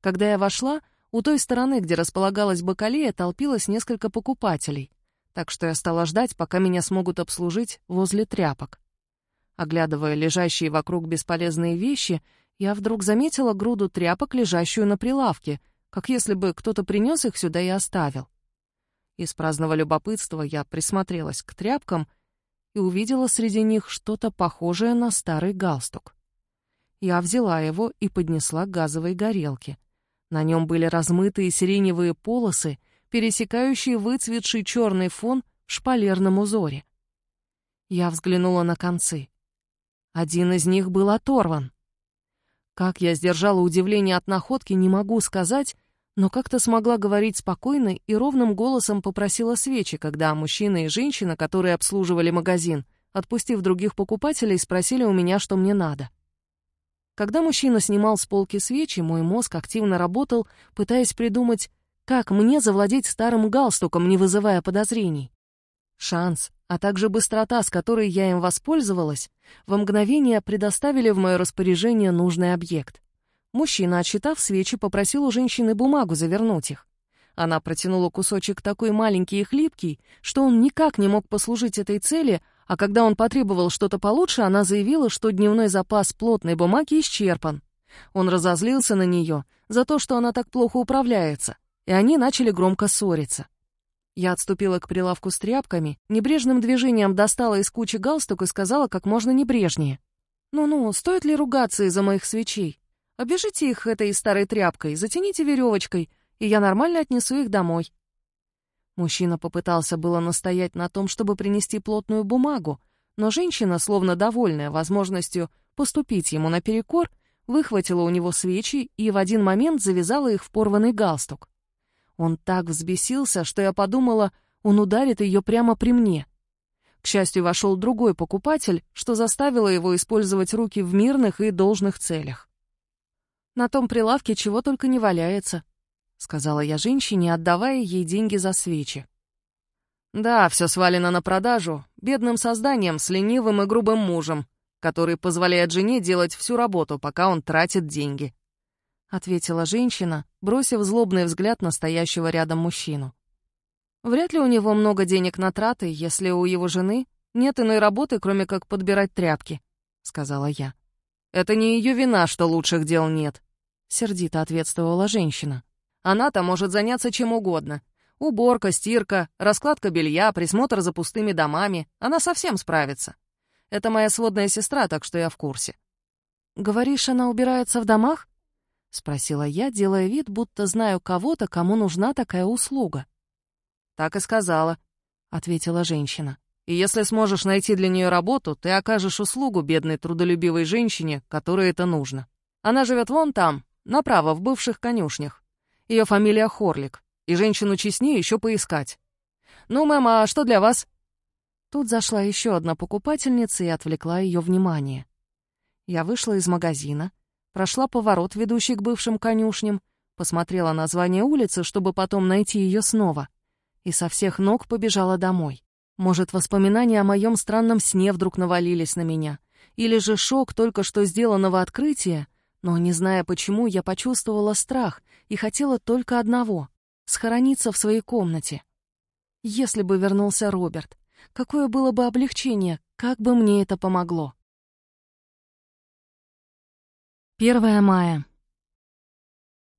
Когда я вошла, у той стороны, где располагалась бакалея, толпилось несколько покупателей, так что я стала ждать, пока меня смогут обслужить возле тряпок. Оглядывая лежащие вокруг бесполезные вещи, я вдруг заметила груду тряпок, лежащую на прилавке, как если бы кто-то принес их сюда и оставил. Из праздного любопытства я присмотрелась к тряпкам и увидела среди них что-то похожее на старый галстук. Я взяла его и поднесла к газовой горелке. На нем были размытые сиреневые полосы, пересекающие выцветший черный фон в шпалерном узоре. Я взглянула на концы. Один из них был оторван. Как я сдержала удивление от находки, не могу сказать, но как-то смогла говорить спокойно и ровным голосом попросила свечи, когда мужчина и женщина, которые обслуживали магазин, отпустив других покупателей, спросили у меня, что мне надо. Когда мужчина снимал с полки свечи, мой мозг активно работал, пытаясь придумать, как мне завладеть старым галстуком, не вызывая подозрений. Шанс, а также быстрота, с которой я им воспользовалась, во мгновение предоставили в мое распоряжение нужный объект. Мужчина, отсчитав свечи, попросил у женщины бумагу завернуть их. Она протянула кусочек такой маленький и хлипкий, что он никак не мог послужить этой цели, а когда он потребовал что-то получше, она заявила, что дневной запас плотной бумаги исчерпан. Он разозлился на нее за то, что она так плохо управляется, и они начали громко ссориться. Я отступила к прилавку с тряпками, небрежным движением достала из кучи галстук и сказала как можно небрежнее. «Ну-ну, стоит ли ругаться из-за моих свечей? Обяжите их этой старой тряпкой, затяните веревочкой, и я нормально отнесу их домой». Мужчина попытался было настоять на том, чтобы принести плотную бумагу, но женщина, словно довольная возможностью поступить ему наперекор, выхватила у него свечи и в один момент завязала их в порванный галстук. Он так взбесился, что я подумала, он ударит ее прямо при мне. К счастью, вошел другой покупатель, что заставило его использовать руки в мирных и должных целях. «На том прилавке чего только не валяется», — сказала я женщине, отдавая ей деньги за свечи. «Да, все свалено на продажу, бедным созданием с ленивым и грубым мужем, который позволяет жене делать всю работу, пока он тратит деньги», — ответила женщина, бросив злобный взгляд на стоящего рядом мужчину. Вряд ли у него много денег на траты, если у его жены нет иной работы, кроме как подбирать тряпки, — сказала я. «Это не ее вина, что лучших дел нет», — сердито ответствовала женщина. Она-то может заняться чем угодно. Уборка, стирка, раскладка белья, присмотр за пустыми домами. Она совсем справится. Это моя сводная сестра, так что я в курсе. «Говоришь, она убирается в домах?» — спросила я, делая вид, будто знаю кого-то, кому нужна такая услуга. «Так и сказала», — ответила женщина. «И если сможешь найти для нее работу, ты окажешь услугу бедной трудолюбивой женщине, которой это нужно. Она живет вон там, направо, в бывших конюшнях. Ее фамилия Хорлик, и женщину честнее еще поискать. Ну, мэм, а что для вас?» Тут зашла еще одна покупательница и отвлекла ее внимание. Я вышла из магазина, прошла поворот, ведущий к бывшим конюшням, посмотрела название улицы, чтобы потом найти ее снова, и со всех ног побежала домой. Может, воспоминания о моем странном сне вдруг навалились на меня, или же шок только что сделанного открытия, но, не зная почему, я почувствовала страх и хотела только одного — схорониться в своей комнате. Если бы вернулся Роберт, Какое было бы облегчение, как бы мне это помогло. 1 мая.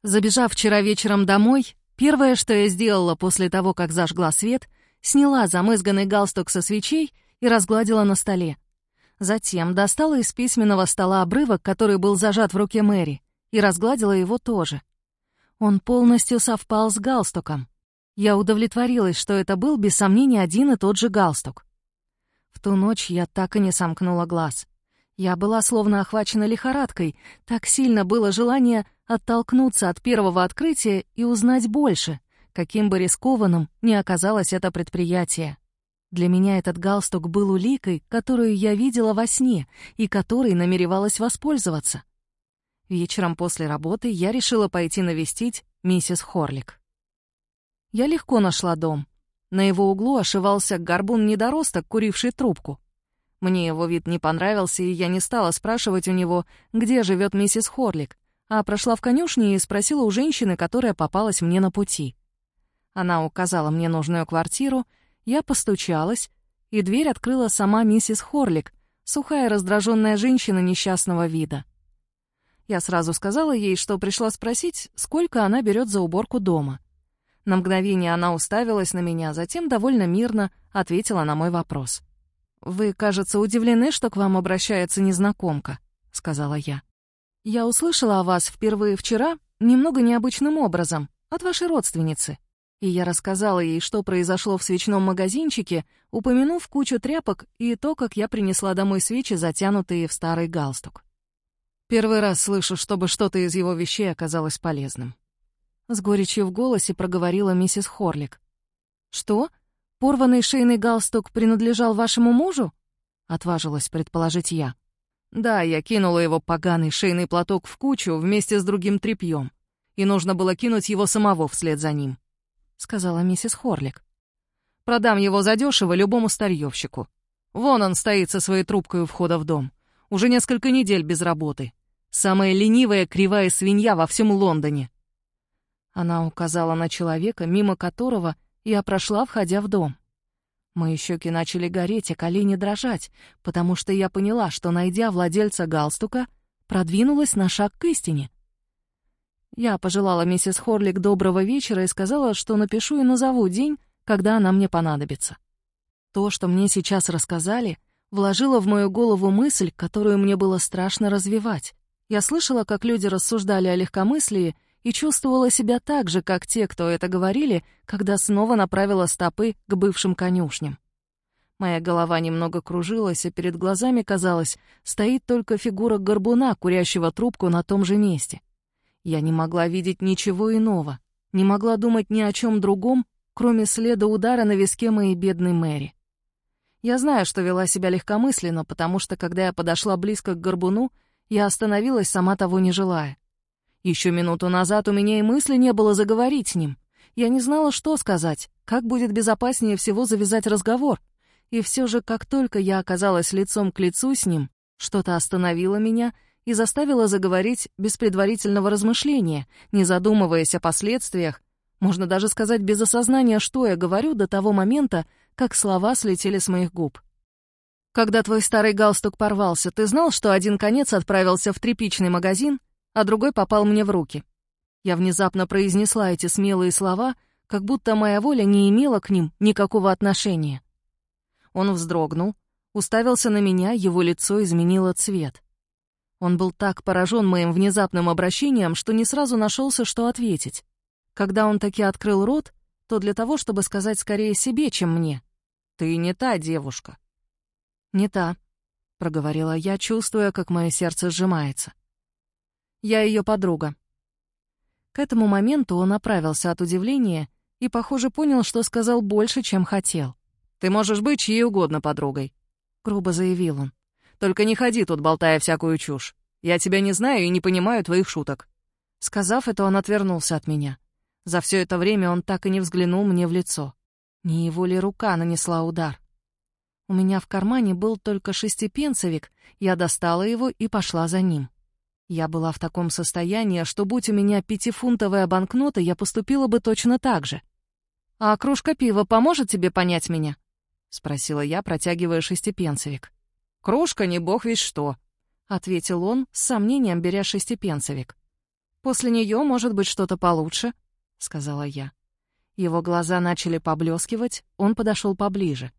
Забежав вчера вечером домой, первое, что я сделала после того, как зажгла свет, сняла замызганный галстук со свечей и разгладила на столе. Затем достала из письменного стола обрывок, который был зажат в руке Мэри, и разгладила его тоже. Он полностью совпал с галстуком. Я удовлетворилась, что это был, без сомнения, один и тот же галстук. В ту ночь я так и не сомкнула глаз. Я была словно охвачена лихорадкой, так сильно было желание оттолкнуться от первого открытия и узнать больше, каким бы рискованным ни оказалось это предприятие. Для меня этот галстук был уликой, которую я видела во сне и которой намеревалась воспользоваться. Вечером после работы я решила пойти навестить миссис Хорлик. Я легко нашла дом. На его углу ошивался горбун-недоросток, куривший трубку. Мне его вид не понравился, и я не стала спрашивать у него, где живет миссис Хорлик, а прошла в конюшни и спросила у женщины, которая попалась мне на пути. Она указала мне нужную квартиру, я постучалась, и дверь открыла сама миссис Хорлик, сухая раздраженная женщина несчастного вида. Я сразу сказала ей, что пришла спросить, сколько она берет за уборку дома. На мгновение она уставилась на меня, затем довольно мирно ответила на мой вопрос. «Вы, кажется, удивлены, что к вам обращается незнакомка», — сказала я. «Я услышала о вас впервые вчера немного необычным образом, от вашей родственницы». И я рассказала ей, что произошло в свечном магазинчике, упомянув кучу тряпок и то, как я принесла домой свечи, затянутые в старый галстук. Первый раз слышу, чтобы что-то из его вещей оказалось полезным. С горечью в голосе проговорила миссис Хорлик. «Что? Порванный шейный галстук принадлежал вашему мужу?» — отважилась предположить я. «Да, я кинула его поганый шейный платок в кучу вместе с другим тряпьем, и нужно было кинуть его самого вслед за ним», — сказала миссис Хорлик. «Продам его задешево любому старьевщику. Вон он стоит со своей трубкой у входа в дом. Уже несколько недель без работы. Самая ленивая кривая свинья во всем Лондоне. Она указала на человека, мимо которого я прошла, входя в дом. Мои щеки начали гореть, а колени дрожать, потому что я поняла, что, найдя владельца галстука, продвинулась на шаг к истине. Я пожелала миссис Хорлик доброго вечера и сказала, что напишу и назову день, когда она мне понадобится. То, что мне сейчас рассказали, вложило в мою голову мысль, которую мне было страшно развивать. Я слышала, как люди рассуждали о легкомыслии и чувствовала себя так же, как те, кто это говорили, когда снова направила стопы к бывшим конюшням. Моя голова немного кружилась, а перед глазами, казалось, стоит только фигура горбуна, курящего трубку на том же месте. Я не могла видеть ничего иного, не могла думать ни о чем другом, кроме следа удара на виске моей бедной Мэри. Я знаю, что вела себя легкомысленно, потому что, когда я подошла близко к горбуну, я остановилась, сама того не желая. Еще минуту назад у меня и мысли не было заговорить с ним. Я не знала, что сказать, как будет безопаснее всего завязать разговор. И все же, как только я оказалась лицом к лицу с ним, что-то остановило меня и заставило заговорить без предварительного размышления, не задумываясь о последствиях, можно даже сказать без осознания, что я говорю до того момента, как слова слетели с моих губ. Когда твой старый галстук порвался, ты знал, что один конец отправился в тряпичный магазин, а другой попал мне в руки. Я внезапно произнесла эти смелые слова, как будто моя воля не имела к ним никакого отношения. Он вздрогнул, уставился на меня, его лицо изменило цвет. Он был так поражен моим внезапным обращением, что не сразу нашелся, что ответить. Когда он таки открыл рот, то для того, чтобы сказать скорее себе, чем мне. «Ты не та девушка». «Не та», — проговорила я, чувствуя, как мое сердце сжимается. «Я ее подруга». К этому моменту он оправился от удивления и, похоже, понял, что сказал больше, чем хотел. «Ты можешь быть чьей угодно подругой», — грубо заявил он. «Только не ходи тут, болтая всякую чушь. Я тебя не знаю и не понимаю твоих шуток». Сказав это, он отвернулся от меня. За все это время он так и не взглянул мне в лицо. Не его ли рука нанесла удар? У меня в кармане был только шестипенцевик, я достала его и пошла за ним. Я была в таком состоянии, что будь у меня пятифунтовая банкнота, я поступила бы точно так же. «А кружка пива поможет тебе понять меня?» — спросила я, протягивая шестипенцевик. «Кружка не бог весь что», — ответил он, с сомнением беря шестипенцевик. «После нее может быть что-то получше», — сказала я. Его глаза начали поблескивать, он подошел поближе.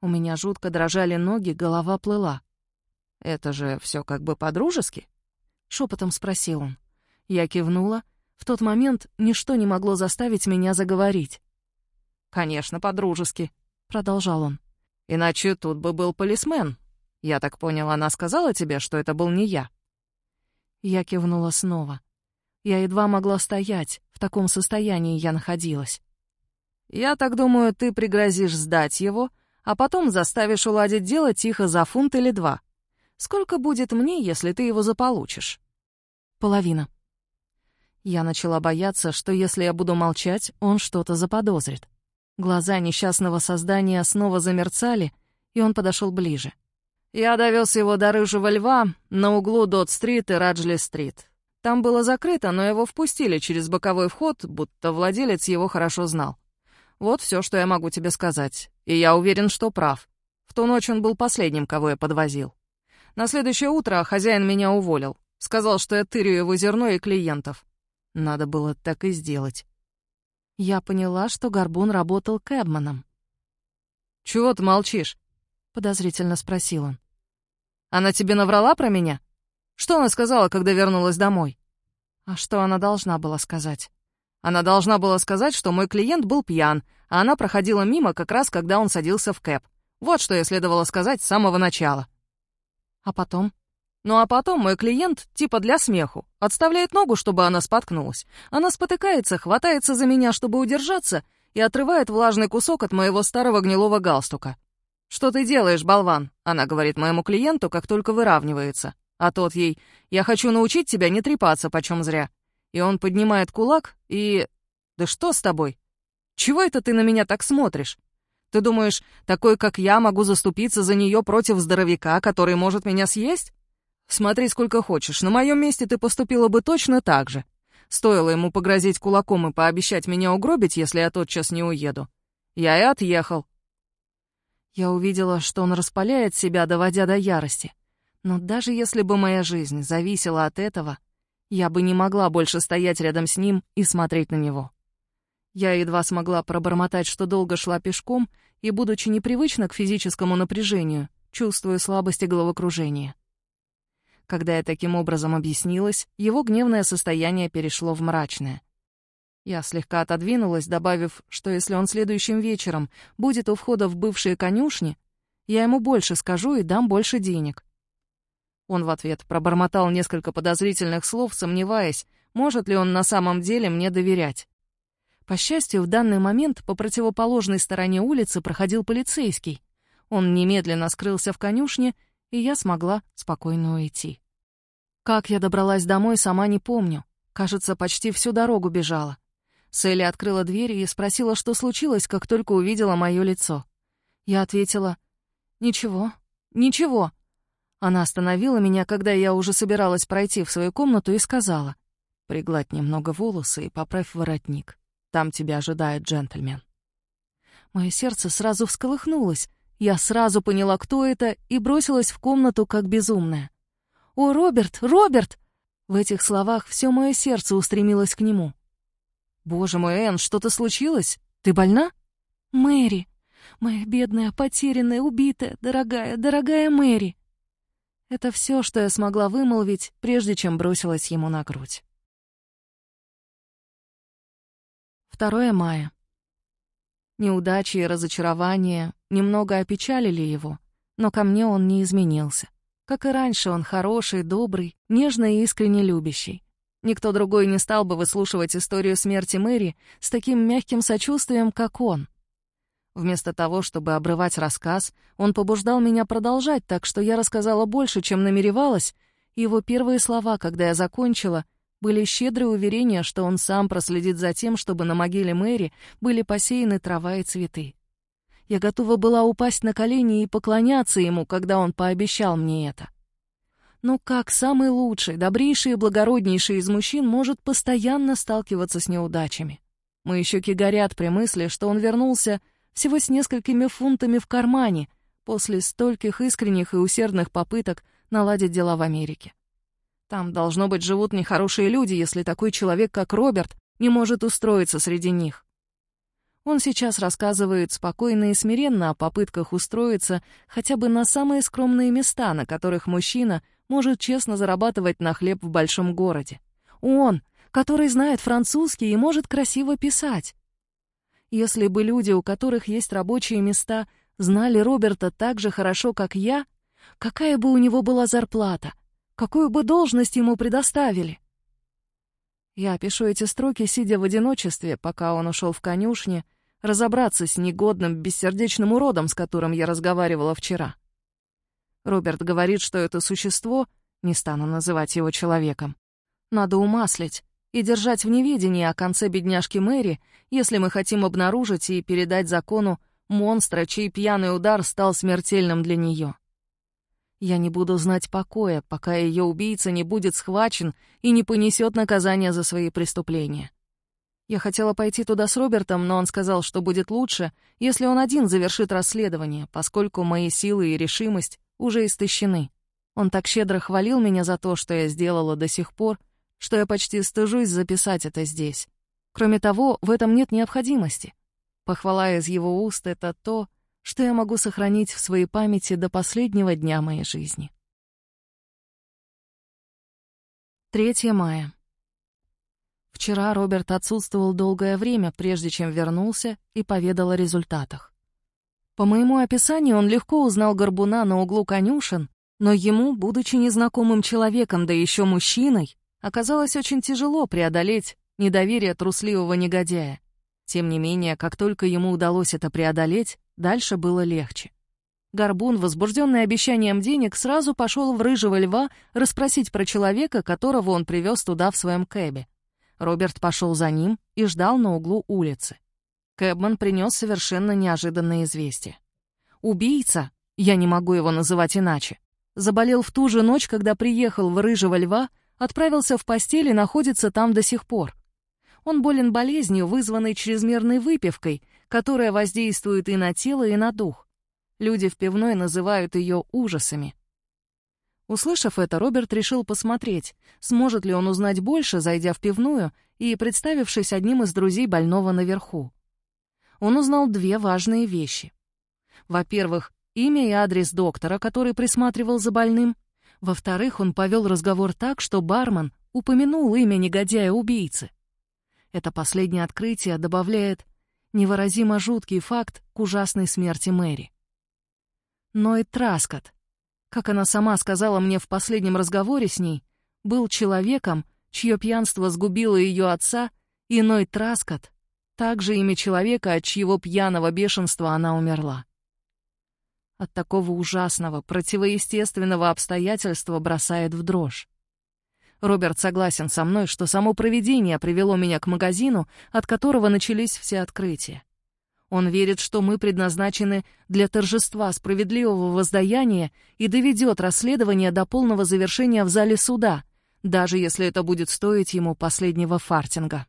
У меня жутко дрожали ноги, голова плыла. «Это же все как бы по-дружески?» — шепотом спросил он. Я кивнула. В тот момент ничто не могло заставить меня заговорить. «Конечно, по-дружески», — продолжал он. «Иначе тут бы был полисмен. Я так понял, она сказала тебе, что это был не я?» Я кивнула снова. Я едва могла стоять, в таком состоянии я находилась. «Я так думаю, ты пригрозишь сдать его, а потом заставишь уладить дело тихо за фунт или два. Сколько будет мне, если ты его заполучишь?» «Половина». Я начала бояться, что если я буду молчать, он что-то заподозрит. Глаза несчастного создания снова замерцали, и он подошел ближе. «Я довез его до Рыжего Льва на углу Дот-стрит и Раджли-стрит. Там было закрыто, но его впустили через боковой вход, будто владелец его хорошо знал. Вот все, что я могу тебе сказать. И я уверен, что прав. В ту ночь он был последним, кого я подвозил. На следующее утро хозяин меня уволил. Сказал, что я тырю его зерно и клиентов. Надо было так и сделать. Я поняла, что Горбун работал кэбманом. «Чего ты молчишь?» — подозрительно спросил он. «Она тебе наврала про меня?» Что она сказала, когда вернулась домой? А что она должна была сказать? Она должна была сказать, что мой клиент был пьян, а она проходила мимо как раз, когда он садился в кэп. Вот что я следовало сказать с самого начала. А потом? Ну а потом мой клиент, типа для смеху, отставляет ногу, чтобы она споткнулась. Она спотыкается, хватается за меня, чтобы удержаться, и отрывает влажный кусок от моего старого гнилого галстука. «Что ты делаешь, болван?» — она говорит моему клиенту, как только выравнивается. А тот ей «Я хочу научить тебя не трепаться почем зря». И он поднимает кулак и... «Да что с тобой? Чего это ты на меня так смотришь? Ты думаешь, такой, как я, могу заступиться за нее против здоровяка, который может меня съесть? Смотри сколько хочешь, на моем месте ты поступила бы точно так же. Стоило ему погрозить кулаком и пообещать меня угробить, если я тотчас не уеду. Я и отъехал. Я увидела, что он распаляет себя, доводя до ярости. Но даже если бы моя жизнь зависела от этого, я бы не могла больше стоять рядом с ним и смотреть на него. Я едва смогла пробормотать, что долго шла пешком, и, будучи непривычна к физическому напряжению, чувствую слабость и головокружение. Когда я таким образом объяснилась, его гневное состояние перешло в мрачное. Я слегка отодвинулась, добавив, что если он следующим вечером будет у входа в бывшие конюшни, я ему больше скажу и дам больше денег. Он в ответ пробормотал несколько подозрительных слов, сомневаясь, может ли он на самом деле мне доверять. По счастью, в данный момент по противоположной стороне улицы проходил полицейский. Он немедленно скрылся в конюшне, и я смогла спокойно уйти. Как я добралась домой, сама не помню. Кажется, почти всю дорогу бежала. Селли открыла дверь и спросила, что случилось, как только увидела мое лицо. Я ответила, «Ничего, ничего». Она остановила меня, когда я уже собиралась пройти в свою комнату, и сказала, «Пригладь немного волосы и поправь воротник. Там тебя ожидает джентльмен». Мое сердце сразу всколыхнулось. Я сразу поняла, кто это, и бросилась в комнату, как безумная. «О, Роберт, Роберт!» В этих словах все мое сердце устремилось к нему. «Боже мой, Энн, что-то случилось? Ты больна?» «Мэри! Моя бедная, потерянная, убитая, дорогая, дорогая Мэри!» Это все, что я смогла вымолвить, прежде чем бросилась ему на грудь. 2 мая. Неудачи и разочарования немного опечалили его, но ко мне он не изменился. Как и раньше, он хороший, добрый, нежный и искренне любящий. Никто другой не стал бы выслушивать историю смерти Мэри с таким мягким сочувствием, как он. Вместо того, чтобы обрывать рассказ, он побуждал меня продолжать, так что я рассказала больше, чем намеревалась, и его первые слова, когда я закончила, были щедрые уверения, что он сам проследит за тем, чтобы на могиле Мэри были посеяны трава и цветы. Я готова была упасть на колени и поклоняться ему, когда он пообещал мне это. Но как самый лучший, добрейший и благороднейший из мужчин может постоянно сталкиваться с неудачами? Мои щеки горят при мысли, что он вернулся всего с несколькими фунтами в кармане после стольких искренних и усердных попыток наладить дела в Америке. Там, должно быть, живут нехорошие люди, если такой человек, как Роберт, не может устроиться среди них. Он сейчас рассказывает спокойно и смиренно о попытках устроиться хотя бы на самые скромные места, на которых мужчина может честно зарабатывать на хлеб в большом городе. Он, который знает французский и может красиво писать. Если бы люди, у которых есть рабочие места, знали Роберта так же хорошо, как я, какая бы у него была зарплата, какую бы должность ему предоставили? Я пишу эти строки, сидя в одиночестве, пока он ушел в конюшне, разобраться с негодным, бессердечным уродом, с которым я разговаривала вчера. Роберт говорит, что это существо, не стану называть его человеком, надо умаслить и держать в неведении о конце бедняжки Мэри, если мы хотим обнаружить и передать закону монстра, чей пьяный удар стал смертельным для нее. Я не буду знать покоя, пока ее убийца не будет схвачен и не понесет наказание за свои преступления. Я хотела пойти туда с Робертом, но он сказал, что будет лучше, если он один завершит расследование, поскольку мои силы и решимость уже истощены. Он так щедро хвалил меня за то, что я сделала до сих пор, что я почти стыжусь записать это здесь. Кроме того, в этом нет необходимости. Похвала из его уст — это то, что я могу сохранить в своей памяти до последнего дня моей жизни. 3 мая. Вчера Роберт отсутствовал долгое время, прежде чем вернулся и поведал о результатах. По моему описанию, он легко узнал горбуна на углу конюшен, но ему, будучи незнакомым человеком, да еще мужчиной, оказалось очень тяжело преодолеть недоверие трусливого негодяя. Тем не менее, как только ему удалось это преодолеть, дальше было легче. Горбун, возбужденный обещанием денег, сразу пошел в рыжего льва расспросить про человека, которого он привез туда в своем кэбе. Роберт пошел за ним и ждал на углу улицы. Кэбман принес совершенно неожиданное известие. Убийца, я не могу его называть иначе, заболел в ту же ночь, когда приехал в Рыжего Льва, отправился в постель и находится там до сих пор. Он болен болезнью, вызванной чрезмерной выпивкой, которая воздействует и на тело, и на дух. Люди в пивной называют ее ужасами. Услышав это, Роберт решил посмотреть, сможет ли он узнать больше, зайдя в пивную и представившись одним из друзей больного наверху. Он узнал две важные вещи. Во-первых, имя и адрес доктора, который присматривал за больным. Во-вторых, он повел разговор так, что бармен упомянул имя негодяя-убийцы. Это последнее открытие добавляет невыразимо жуткий факт к ужасной смерти Мэри. Но и Траскот, как она сама сказала мне в последнем разговоре с ней, был человеком, чье пьянство сгубило ее отца, иной Траскот, также имя человека, от чьего пьяного бешенства она умерла. От такого ужасного, противоестественного обстоятельства бросает в дрожь. Роберт согласен со мной, что само провидение привело меня к магазину, от которого начались все открытия. Он верит, что мы предназначены для торжества справедливого воздаяния и доведет расследование до полного завершения в зале суда, даже если это будет стоить ему последнего фартинга.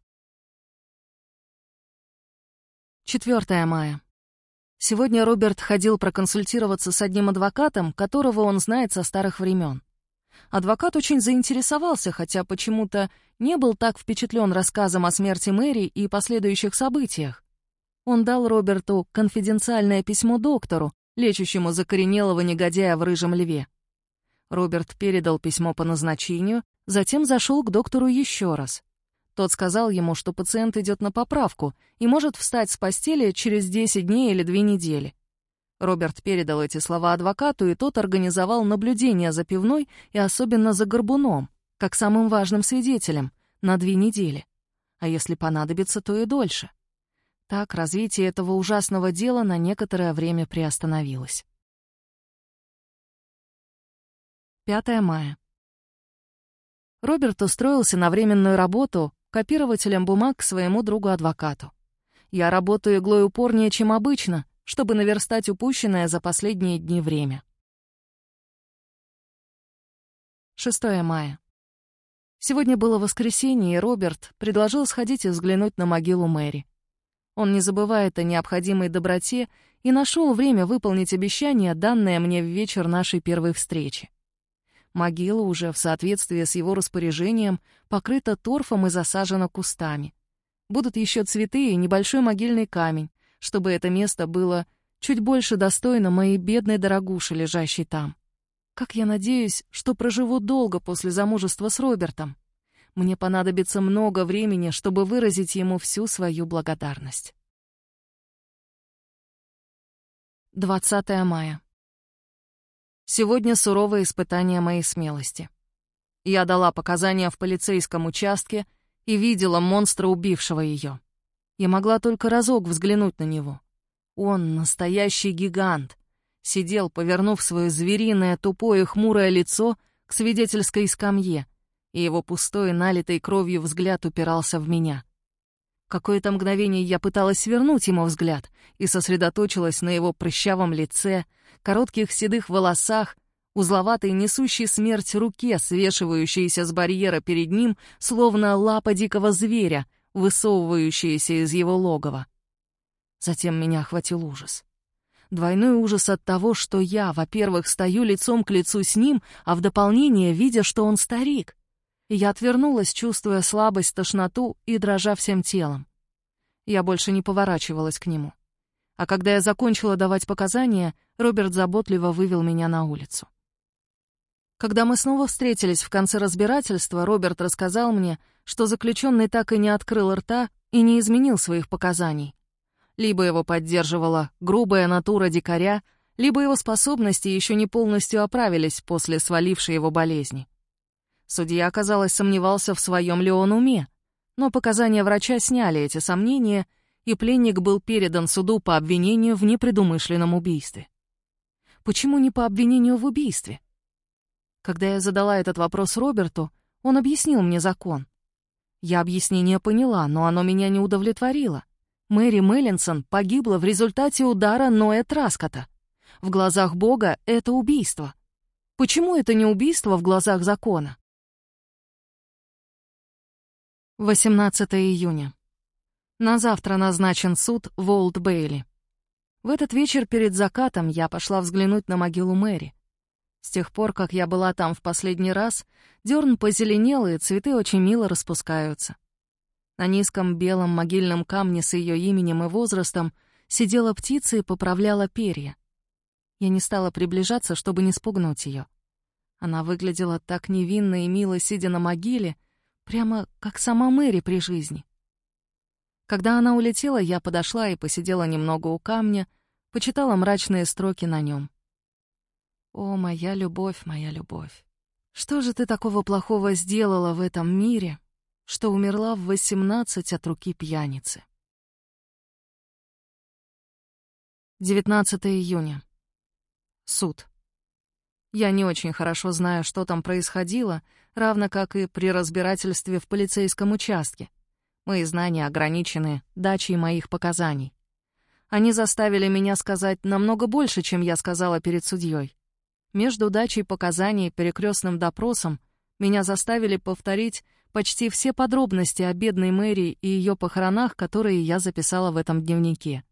4 мая. Сегодня Роберт ходил проконсультироваться с одним адвокатом, которого он знает со старых времен. Адвокат очень заинтересовался, хотя почему-то не был так впечатлен рассказом о смерти Мэри и последующих событиях. Он дал Роберту конфиденциальное письмо доктору, лечащему закоренелого негодяя в рыжем льве. Роберт передал письмо по назначению, затем зашел к доктору еще раз. Тот сказал ему, что пациент идет на поправку и может встать с постели через 10 дней или 2 недели. Роберт передал эти слова адвокату, и тот организовал наблюдение за пивной и особенно за горбуном, как самым важным свидетелем, на две недели. А если понадобится, то и дольше. Так развитие этого ужасного дела на некоторое время приостановилось. 5 мая. Роберт устроился на временную работу копирователем бумаг к своему другу-адвокату. Я работаю иглой упорнее, чем обычно, чтобы наверстать упущенное за последние дни время. 6 мая. Сегодня было воскресенье, и Роберт предложил сходить и взглянуть на могилу Мэри. Он не забывает о необходимой доброте и нашел время выполнить обещание, данное мне в вечер нашей первой встречи. Могила уже, в соответствии с его распоряжением, покрыта торфом и засажена кустами. Будут еще цветы и небольшой могильный камень, чтобы это место было чуть больше достойно моей бедной дорогуши, лежащей там. Как я надеюсь, что проживу долго после замужества с Робертом. Мне понадобится много времени, чтобы выразить ему всю свою благодарность. 20 мая. Сегодня суровое испытание моей смелости. Я дала показания в полицейском участке и видела монстра, убившего ее. Я могла только разок взглянуть на него. Он — настоящий гигант. Сидел, повернув свое звериное, тупое, хмурое лицо к свидетельской скамье, и его пустой, налитой кровью взгляд упирался в меня. Какое-то мгновение я пыталась вернуть ему взгляд и сосредоточилась на его прыщавом лице, коротких седых волосах, узловатой несущей смерть руке, свешивающейся с барьера перед ним, словно лапа дикого зверя, высовывающаяся из его логова. Затем меня охватил ужас. Двойной ужас от того, что я, во-первых, стою лицом к лицу с ним, а в дополнение видя, что он старик. Я отвернулась, чувствуя слабость, тошноту и дрожа всем телом. Я больше не поворачивалась к нему. А когда я закончила давать показания, Роберт заботливо вывел меня на улицу. Когда мы снова встретились в конце разбирательства, Роберт рассказал мне, что заключенный так и не открыл рта и не изменил своих показаний. Либо его поддерживала грубая натура дикаря, либо его способности еще не полностью оправились после свалившей его болезни. Судья, казалось, сомневался в своем ли он уме, но показания врача сняли эти сомнения, и пленник был передан суду по обвинению в непредумышленном убийстве. Почему не по обвинению в убийстве? Когда я задала этот вопрос Роберту, он объяснил мне закон. Я объяснение поняла, но оно меня не удовлетворило. Мэри Меллинсон погибла в результате удара Ноя Траскота. В глазах Бога это убийство. Почему это не убийство в глазах закона? 18 июня. На завтра назначен суд в Олд-Бейли. В этот вечер перед закатом я пошла взглянуть на могилу Мэри. С тех пор, как я была там в последний раз, дерн позеленел, и цветы очень мило распускаются. На низком белом могильном камне с ее именем и возрастом сидела птица и поправляла перья. Я не стала приближаться, чтобы не спугнуть ее. Она выглядела так невинно и мило, сидя на могиле, Прямо как сама Мэри при жизни. Когда она улетела, я подошла и посидела немного у камня, почитала мрачные строки на нем. «О, моя любовь, моя любовь! Что же ты такого плохого сделала в этом мире, что умерла в восемнадцать от руки пьяницы?» 19 июня. Суд. Я не очень хорошо знаю, что там происходило, равно как и при разбирательстве в полицейском участке. Мои знания ограничены дачей моих показаний. Они заставили меня сказать намного больше, чем я сказала перед судьей. Между дачей показаний и перекрестным допросом меня заставили повторить почти все подробности о бедной Мэри и ее похоронах, которые я записала в этом дневнике.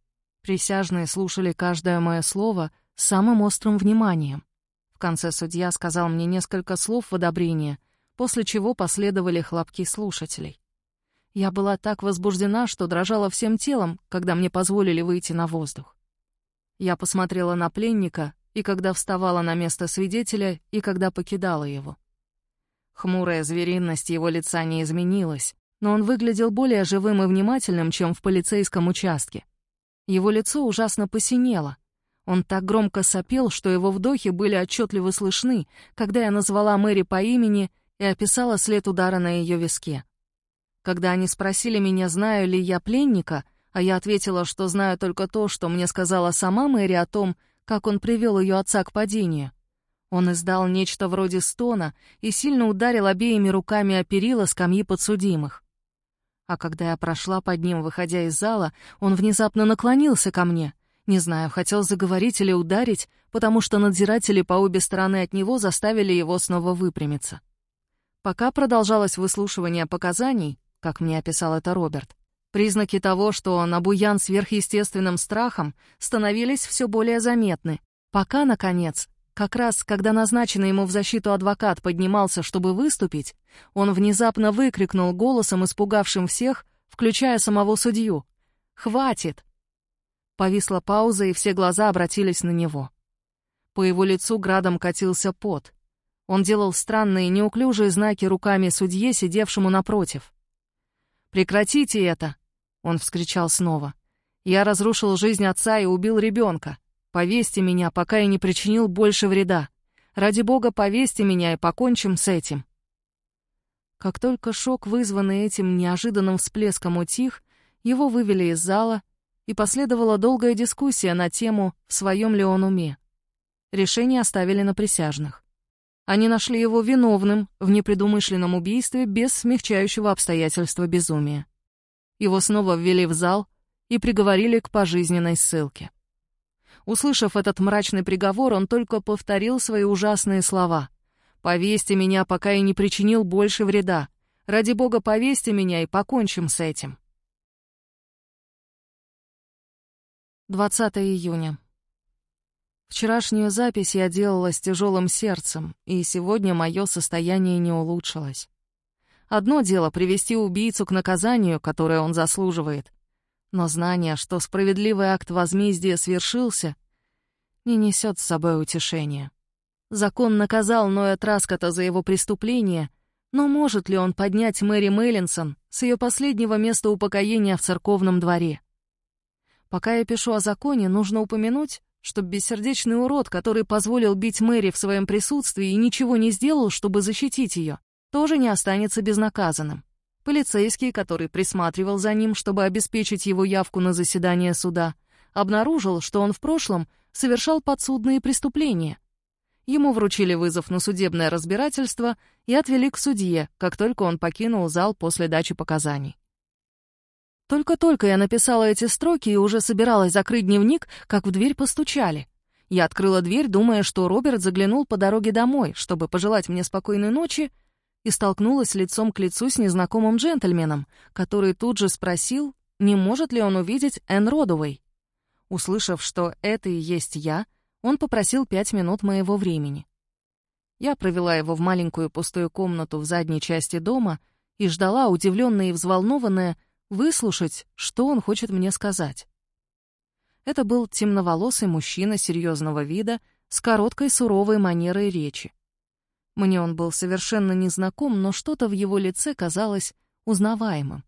Присяжные слушали каждое мое слово с самым острым вниманием. В конце судья сказал мне несколько слов в одобрение, после чего последовали хлопки слушателей. Я была так возбуждена, что дрожала всем телом, когда мне позволили выйти на воздух. Я посмотрела на пленника, и когда вставала на место свидетеля, и когда покидала его. Хмурая звериность его лица не изменилась, но он выглядел более живым и внимательным, чем в полицейском участке. Его лицо ужасно посинело. Он так громко сопел, что его вдохи были отчетливо слышны, когда я назвала Мэри по имени и описала след удара на ее виске. Когда они спросили меня, знаю ли я пленника, а я ответила, что знаю только то, что мне сказала сама Мэри о том, как он привел ее отца к падению. Он издал нечто вроде стона и сильно ударил обеими руками о перила скамьи подсудимых. А когда я прошла под ним, выходя из зала, он внезапно наклонился ко мне. Не знаю, хотел заговорить или ударить, потому что надзиратели по обе стороны от него заставили его снова выпрямиться. Пока продолжалось выслушивание показаний, как мне описал это Роберт. Признаки того, что он обуян сверхъестественным страхом, становились все более заметны, пока, наконец, как раз когда назначенный ему в защиту адвокат поднимался, чтобы выступить, он внезапно выкрикнул голосом, испугавшим всех, включая самого судью. «Хватит!» Повисла пауза, и все глаза обратились на него. По его лицу градом катился пот. Он делал странные, неуклюжие знаки руками судье, сидевшему напротив. «Прекратите это!» — он вскричал снова. «Я разрушил жизнь отца и убил ребенка. Повесьте меня, пока я не причинил больше вреда. Ради бога, повесьте меня и покончим с этим». Как только шок, вызванный этим неожиданным всплеском, утих, его вывели из зала, и последовала долгая дискуссия на тему, в своем ли он уме. Решение оставили на присяжных. Они нашли его виновным в непредумышленном убийстве без смягчающего обстоятельства безумия. Его снова ввели в зал и приговорили к пожизненной ссылке. Услышав этот мрачный приговор, он только повторил свои ужасные слова. «Повесьте меня, пока я не причинил больше вреда. Ради бога, повесьте меня и покончим с этим». 20 июня. Вчерашнюю запись я делала с тяжелым сердцем, и сегодня мое состояние не улучшилось. Одно дело привести убийцу к наказанию, которое он заслуживает, но знание, что справедливый акт возмездия свершился, не несет с собой утешения. Закон наказал Ноя Траскота за его преступление, но может ли он поднять Мэри Меллинсон с ее последнего места упокоения в церковном дворе? Пока я пишу о законе, нужно упомянуть, чтобы бессердечный урод, который позволил бить Мэри в своем присутствии и ничего не сделал, чтобы защитить ее, тоже не останется безнаказанным. Полицейский, который присматривал за ним, чтобы обеспечить его явку на заседание суда, обнаружил, что он в прошлом совершал подсудные преступления. Ему вручили вызов на судебное разбирательство и отвели к судье, как только он покинул зал после дачи показаний. Только-только я написала эти строки и уже собиралась закрыть дневник, как в дверь постучали. Я открыла дверь, думая, что Роберт заглянул по дороге домой, чтобы пожелать мне спокойной ночи, и столкнулась лицом к лицу с незнакомым джентльменом, который тут же спросил, не может ли он увидеть Энн Родуэй. Услышав, что это и есть я, он попросил пять минут моего времени. Я провела его в маленькую пустую комнату в задней части дома и ждала, удивленная и взволнованная, выслушать, что он хочет мне сказать. Это был темноволосый мужчина серьезного вида с короткой суровой манерой речи. Мне он был совершенно незнаком, но что-то в его лице казалось узнаваемым.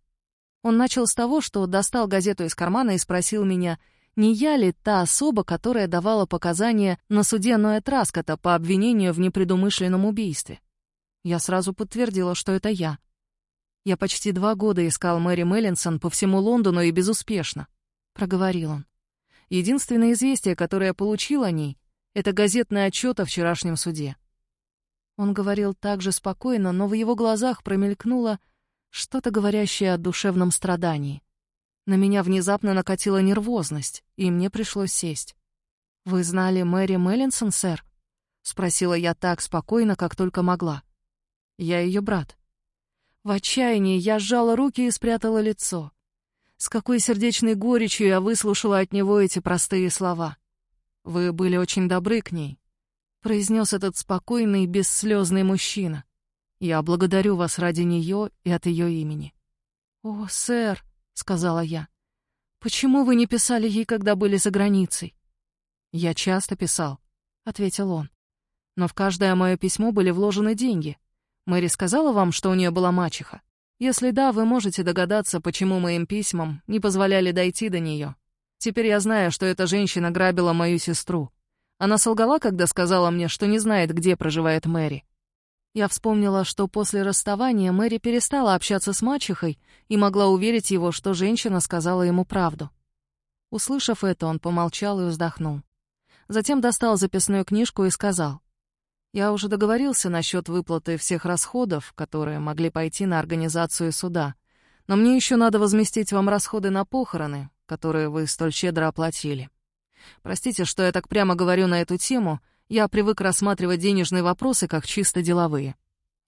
Он начал с того, что достал газету из кармана и спросил меня, не я ли та особа, которая давала показания на суде Ноя Траскота по обвинению в непредумышленном убийстве. Я сразу подтвердила, что это я. Я почти два года искал Мэри Меллинсон по всему Лондону и безуспешно», — проговорил он. «Единственное известие, которое я получил о ней, это газетный отчет о вчерашнем суде». Он говорил так же спокойно, но в его глазах промелькнуло что-то говорящее о душевном страдании. На меня внезапно накатила нервозность, и мне пришлось сесть. «Вы знали Мэри Меллинсон, сэр?» — спросила я так спокойно, как только могла. «Я ее брат». В отчаянии я сжала руки и спрятала лицо. С какой сердечной горечью я выслушала от него эти простые слова. «Вы были очень добры к ней». — произнес этот спокойный, бесслезный мужчина. «Я благодарю вас ради нее и от ее имени». «О, сэр», — сказала я, — «почему вы не писали ей, когда были за границей?» «Я часто писал», — ответил он. «Но в каждое мое письмо были вложены деньги. Мэри сказала вам, что у нее была мачеха? Если да, вы можете догадаться, почему моим письмам не позволяли дойти до нее. Теперь я знаю, что эта женщина грабила мою сестру. Она солгала, когда сказала мне, что не знает, где проживает Мэри. Я вспомнила, что после расставания Мэри перестала общаться с мачехой и могла уверить его, что женщина сказала ему правду. Услышав это, он помолчал и вздохнул. Затем достал записную книжку и сказал. «Я уже договорился насчет выплаты всех расходов, которые могли пойти на организацию суда. Но мне еще надо возместить вам расходы на похороны, которые вы столь щедро оплатили. Простите, что я так прямо говорю на эту тему, я привык рассматривать денежные вопросы как чисто деловые».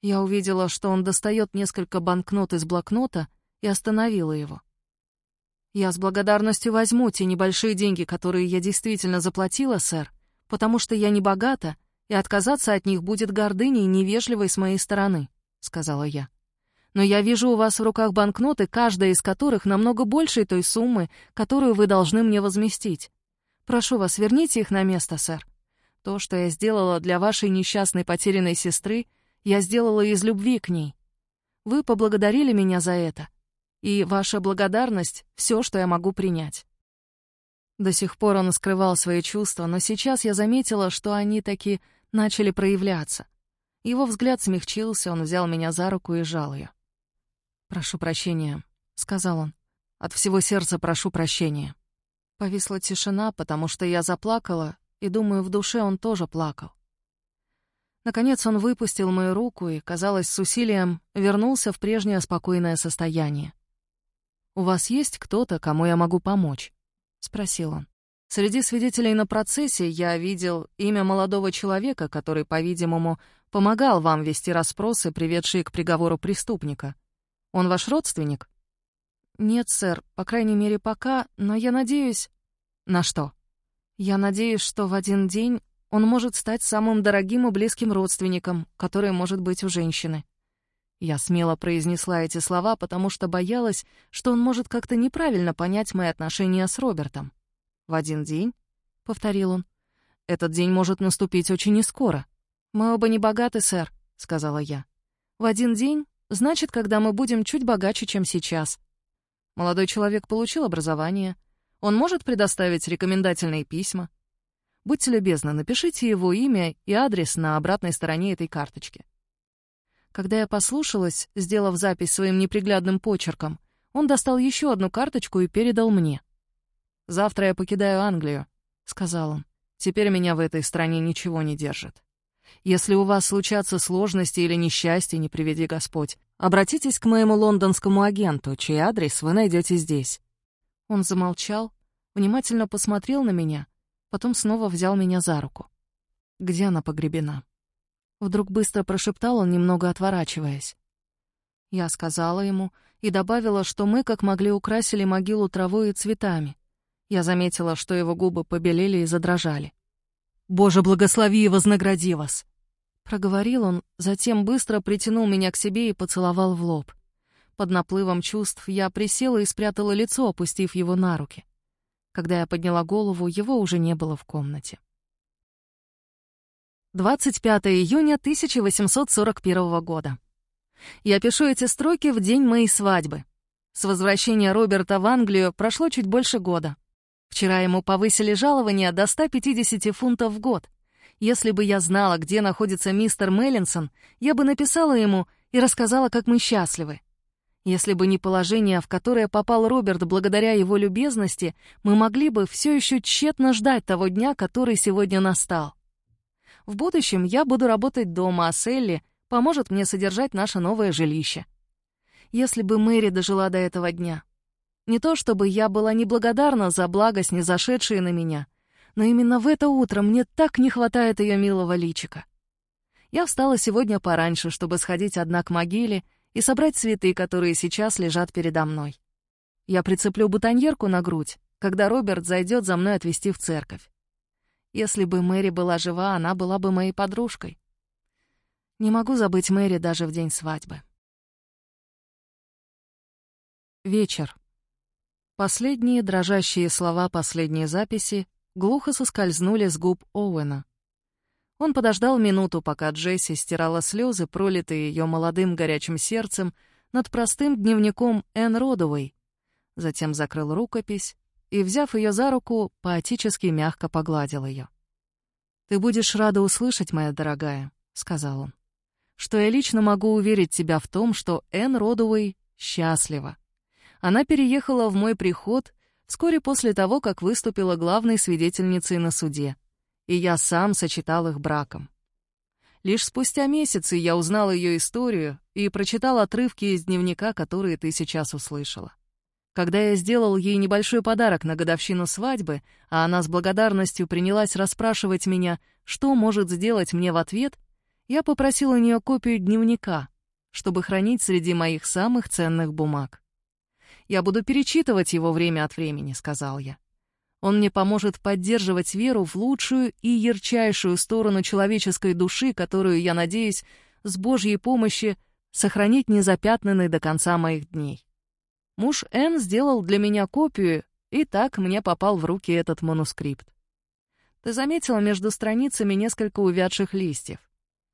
Я увидела, что он достает несколько банкнот из блокнота и остановила его. «Я с благодарностью возьму те небольшие деньги, которые я действительно заплатила, сэр, потому что я не богата, и отказаться от них будет гордыней невежливой с моей стороны», — сказала я. «Но я вижу у вас в руках банкноты, каждая из которых намного больше той суммы, которую вы должны мне возместить. Прошу вас, верните их на место, сэр. То, что я сделала для вашей несчастной потерянной сестры, я сделала из любви к ней. Вы поблагодарили меня за это, и ваша благодарность — все, что я могу принять. До сих пор он скрывал свои чувства, но сейчас я заметила, что они таки начали проявляться. Его взгляд смягчился, он взял меня за руку и сжал ее. «Прошу прощения», — сказал он. «От всего сердца прошу прощения». Повисла тишина, потому что я заплакала, и, думаю, в душе он тоже плакал. Наконец он выпустил мою руку и, казалось, с усилием вернулся в прежнее спокойное состояние. «У вас есть кто-то, кому я могу помочь?» — спросил он. «Среди свидетелей на процессе я видел имя молодого человека, который, по-видимому, помогал вам вести расспросы, приведшие к приговору преступника. Он ваш родственник?» «Нет, сэр, по крайней мере, пока, но я надеюсь...» «На что?» «Я надеюсь, что в один день он может стать самым дорогим и близким родственником, который может быть у женщины. Я смело произнесла эти слова, потому что боялась, что он может как-то неправильно понять мои отношения с Робертом. «В один день?» — повторил он. «Этот день может наступить очень нескоро. Мы оба не богаты, сэр», — сказала я. «В один день значит, когда мы будем чуть богаче, чем сейчас». Молодой человек получил образование. Он может предоставить рекомендательные письма. Будьте любезны, напишите его имя и адрес на обратной стороне этой карточки. Когда я послушалась, сделав запись своим неприглядным почерком, он достал еще одну карточку и передал мне. «Завтра я покидаю Англию», — сказал он. «Теперь меня в этой стране ничего не держит. Если у вас случатся сложности или несчастья, не приведи Господь, обратитесь к моему лондонскому агенту, чей адрес вы найдете здесь». Он замолчал, внимательно посмотрел на меня, потом снова взял меня за руку. «Где она погребена?» Вдруг быстро прошептал он, немного отворачиваясь. Я сказала ему и добавила, что мы, как могли, украсили могилу травой и цветами. Я заметила, что его губы побелели и задрожали. «Боже, благослови и вознагради вас!» Проговорил он, затем быстро притянул меня к себе и поцеловал в лоб. Под наплывом чувств я присела и спрятала лицо, опустив его на руки. Когда я подняла голову, его уже не было в комнате. 25 июня 1841 года. Я пишу эти строки в день моей свадьбы. С возвращения Роберта в Англию прошло чуть больше года. Вчера ему повысили жалование до 150 фунтов в год. Если бы я знала, где находится мистер Меллинсон, я бы написала ему и рассказала, как мы счастливы. Если бы не положение, в которое попал Роберт благодаря его любезности, мы могли бы все еще тщетно ждать того дня, который сегодня настал. В будущем я буду работать дома, а Селли поможет мне содержать наше новое жилище. Если бы Мэри дожила до этого дня. Не то чтобы я была неблагодарна за благо, снизошедшие на меня, но именно в это утро мне так не хватает ее милого личика. Я встала сегодня пораньше, чтобы сходить одна к могиле и собрать цветы, которые сейчас лежат передо мной. Я прицеплю бутоньерку на грудь, когда Роберт зайдет за мной отвезти в церковь. Если бы Мэри была жива, она была бы моей подружкой. Не могу забыть Мэри даже в день свадьбы. Вечер. Последние дрожащие слова последней записи глухо соскользнули с губ Оуэна. Он подождал минуту, пока Джесси стирала слезы, пролитые ее молодым горячим сердцем, над простым дневником Энн Родовой. Затем закрыл рукопись и, взяв ее за руку, поотически мягко погладил ее. «Ты будешь рада услышать, моя дорогая», — сказал он, «что я лично могу уверить тебя в том, что Энн Родовой счастлива. Она переехала в мой приход вскоре после того, как выступила главной свидетельницей на суде и я сам сочетал их браком. Лишь спустя месяцы я узнал ее историю и прочитал отрывки из дневника, которые ты сейчас услышала. Когда я сделал ей небольшой подарок на годовщину свадьбы, а она с благодарностью принялась расспрашивать меня, что может сделать мне в ответ, я попросил у нее копию дневника, чтобы хранить среди моих самых ценных бумаг. «Я буду перечитывать его время от времени», — сказал я. Он мне поможет поддерживать веру в лучшую и ярчайшую сторону человеческой души, которую, я надеюсь, с Божьей помощью сохранить незапятнанной до конца моих дней. Муж Н сделал для меня копию, и так мне попал в руки этот манускрипт. Ты заметила между страницами несколько увядших листьев.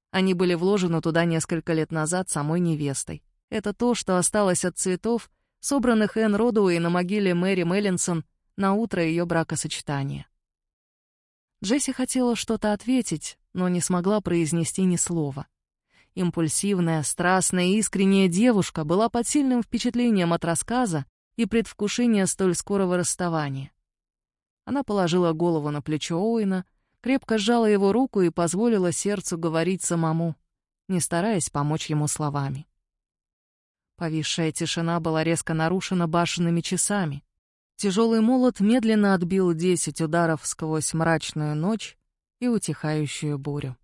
Они были вложены туда несколько лет назад самой невестой. Это то, что осталось от цветов, собранных Энн Родуэй на могиле Мэри Меллинсон на утро ее бракосочетания. Джесси хотела что-то ответить, но не смогла произнести ни слова. Импульсивная, страстная и искренняя девушка была под сильным впечатлением от рассказа и предвкушения столь скорого расставания. Она положила голову на плечо Оуэна, крепко сжала его руку и позволила сердцу говорить самому, не стараясь помочь ему словами. Повисшая тишина была резко нарушена башенными часами. Тяжелый молот медленно отбил десять ударов сквозь мрачную ночь и утихающую бурю.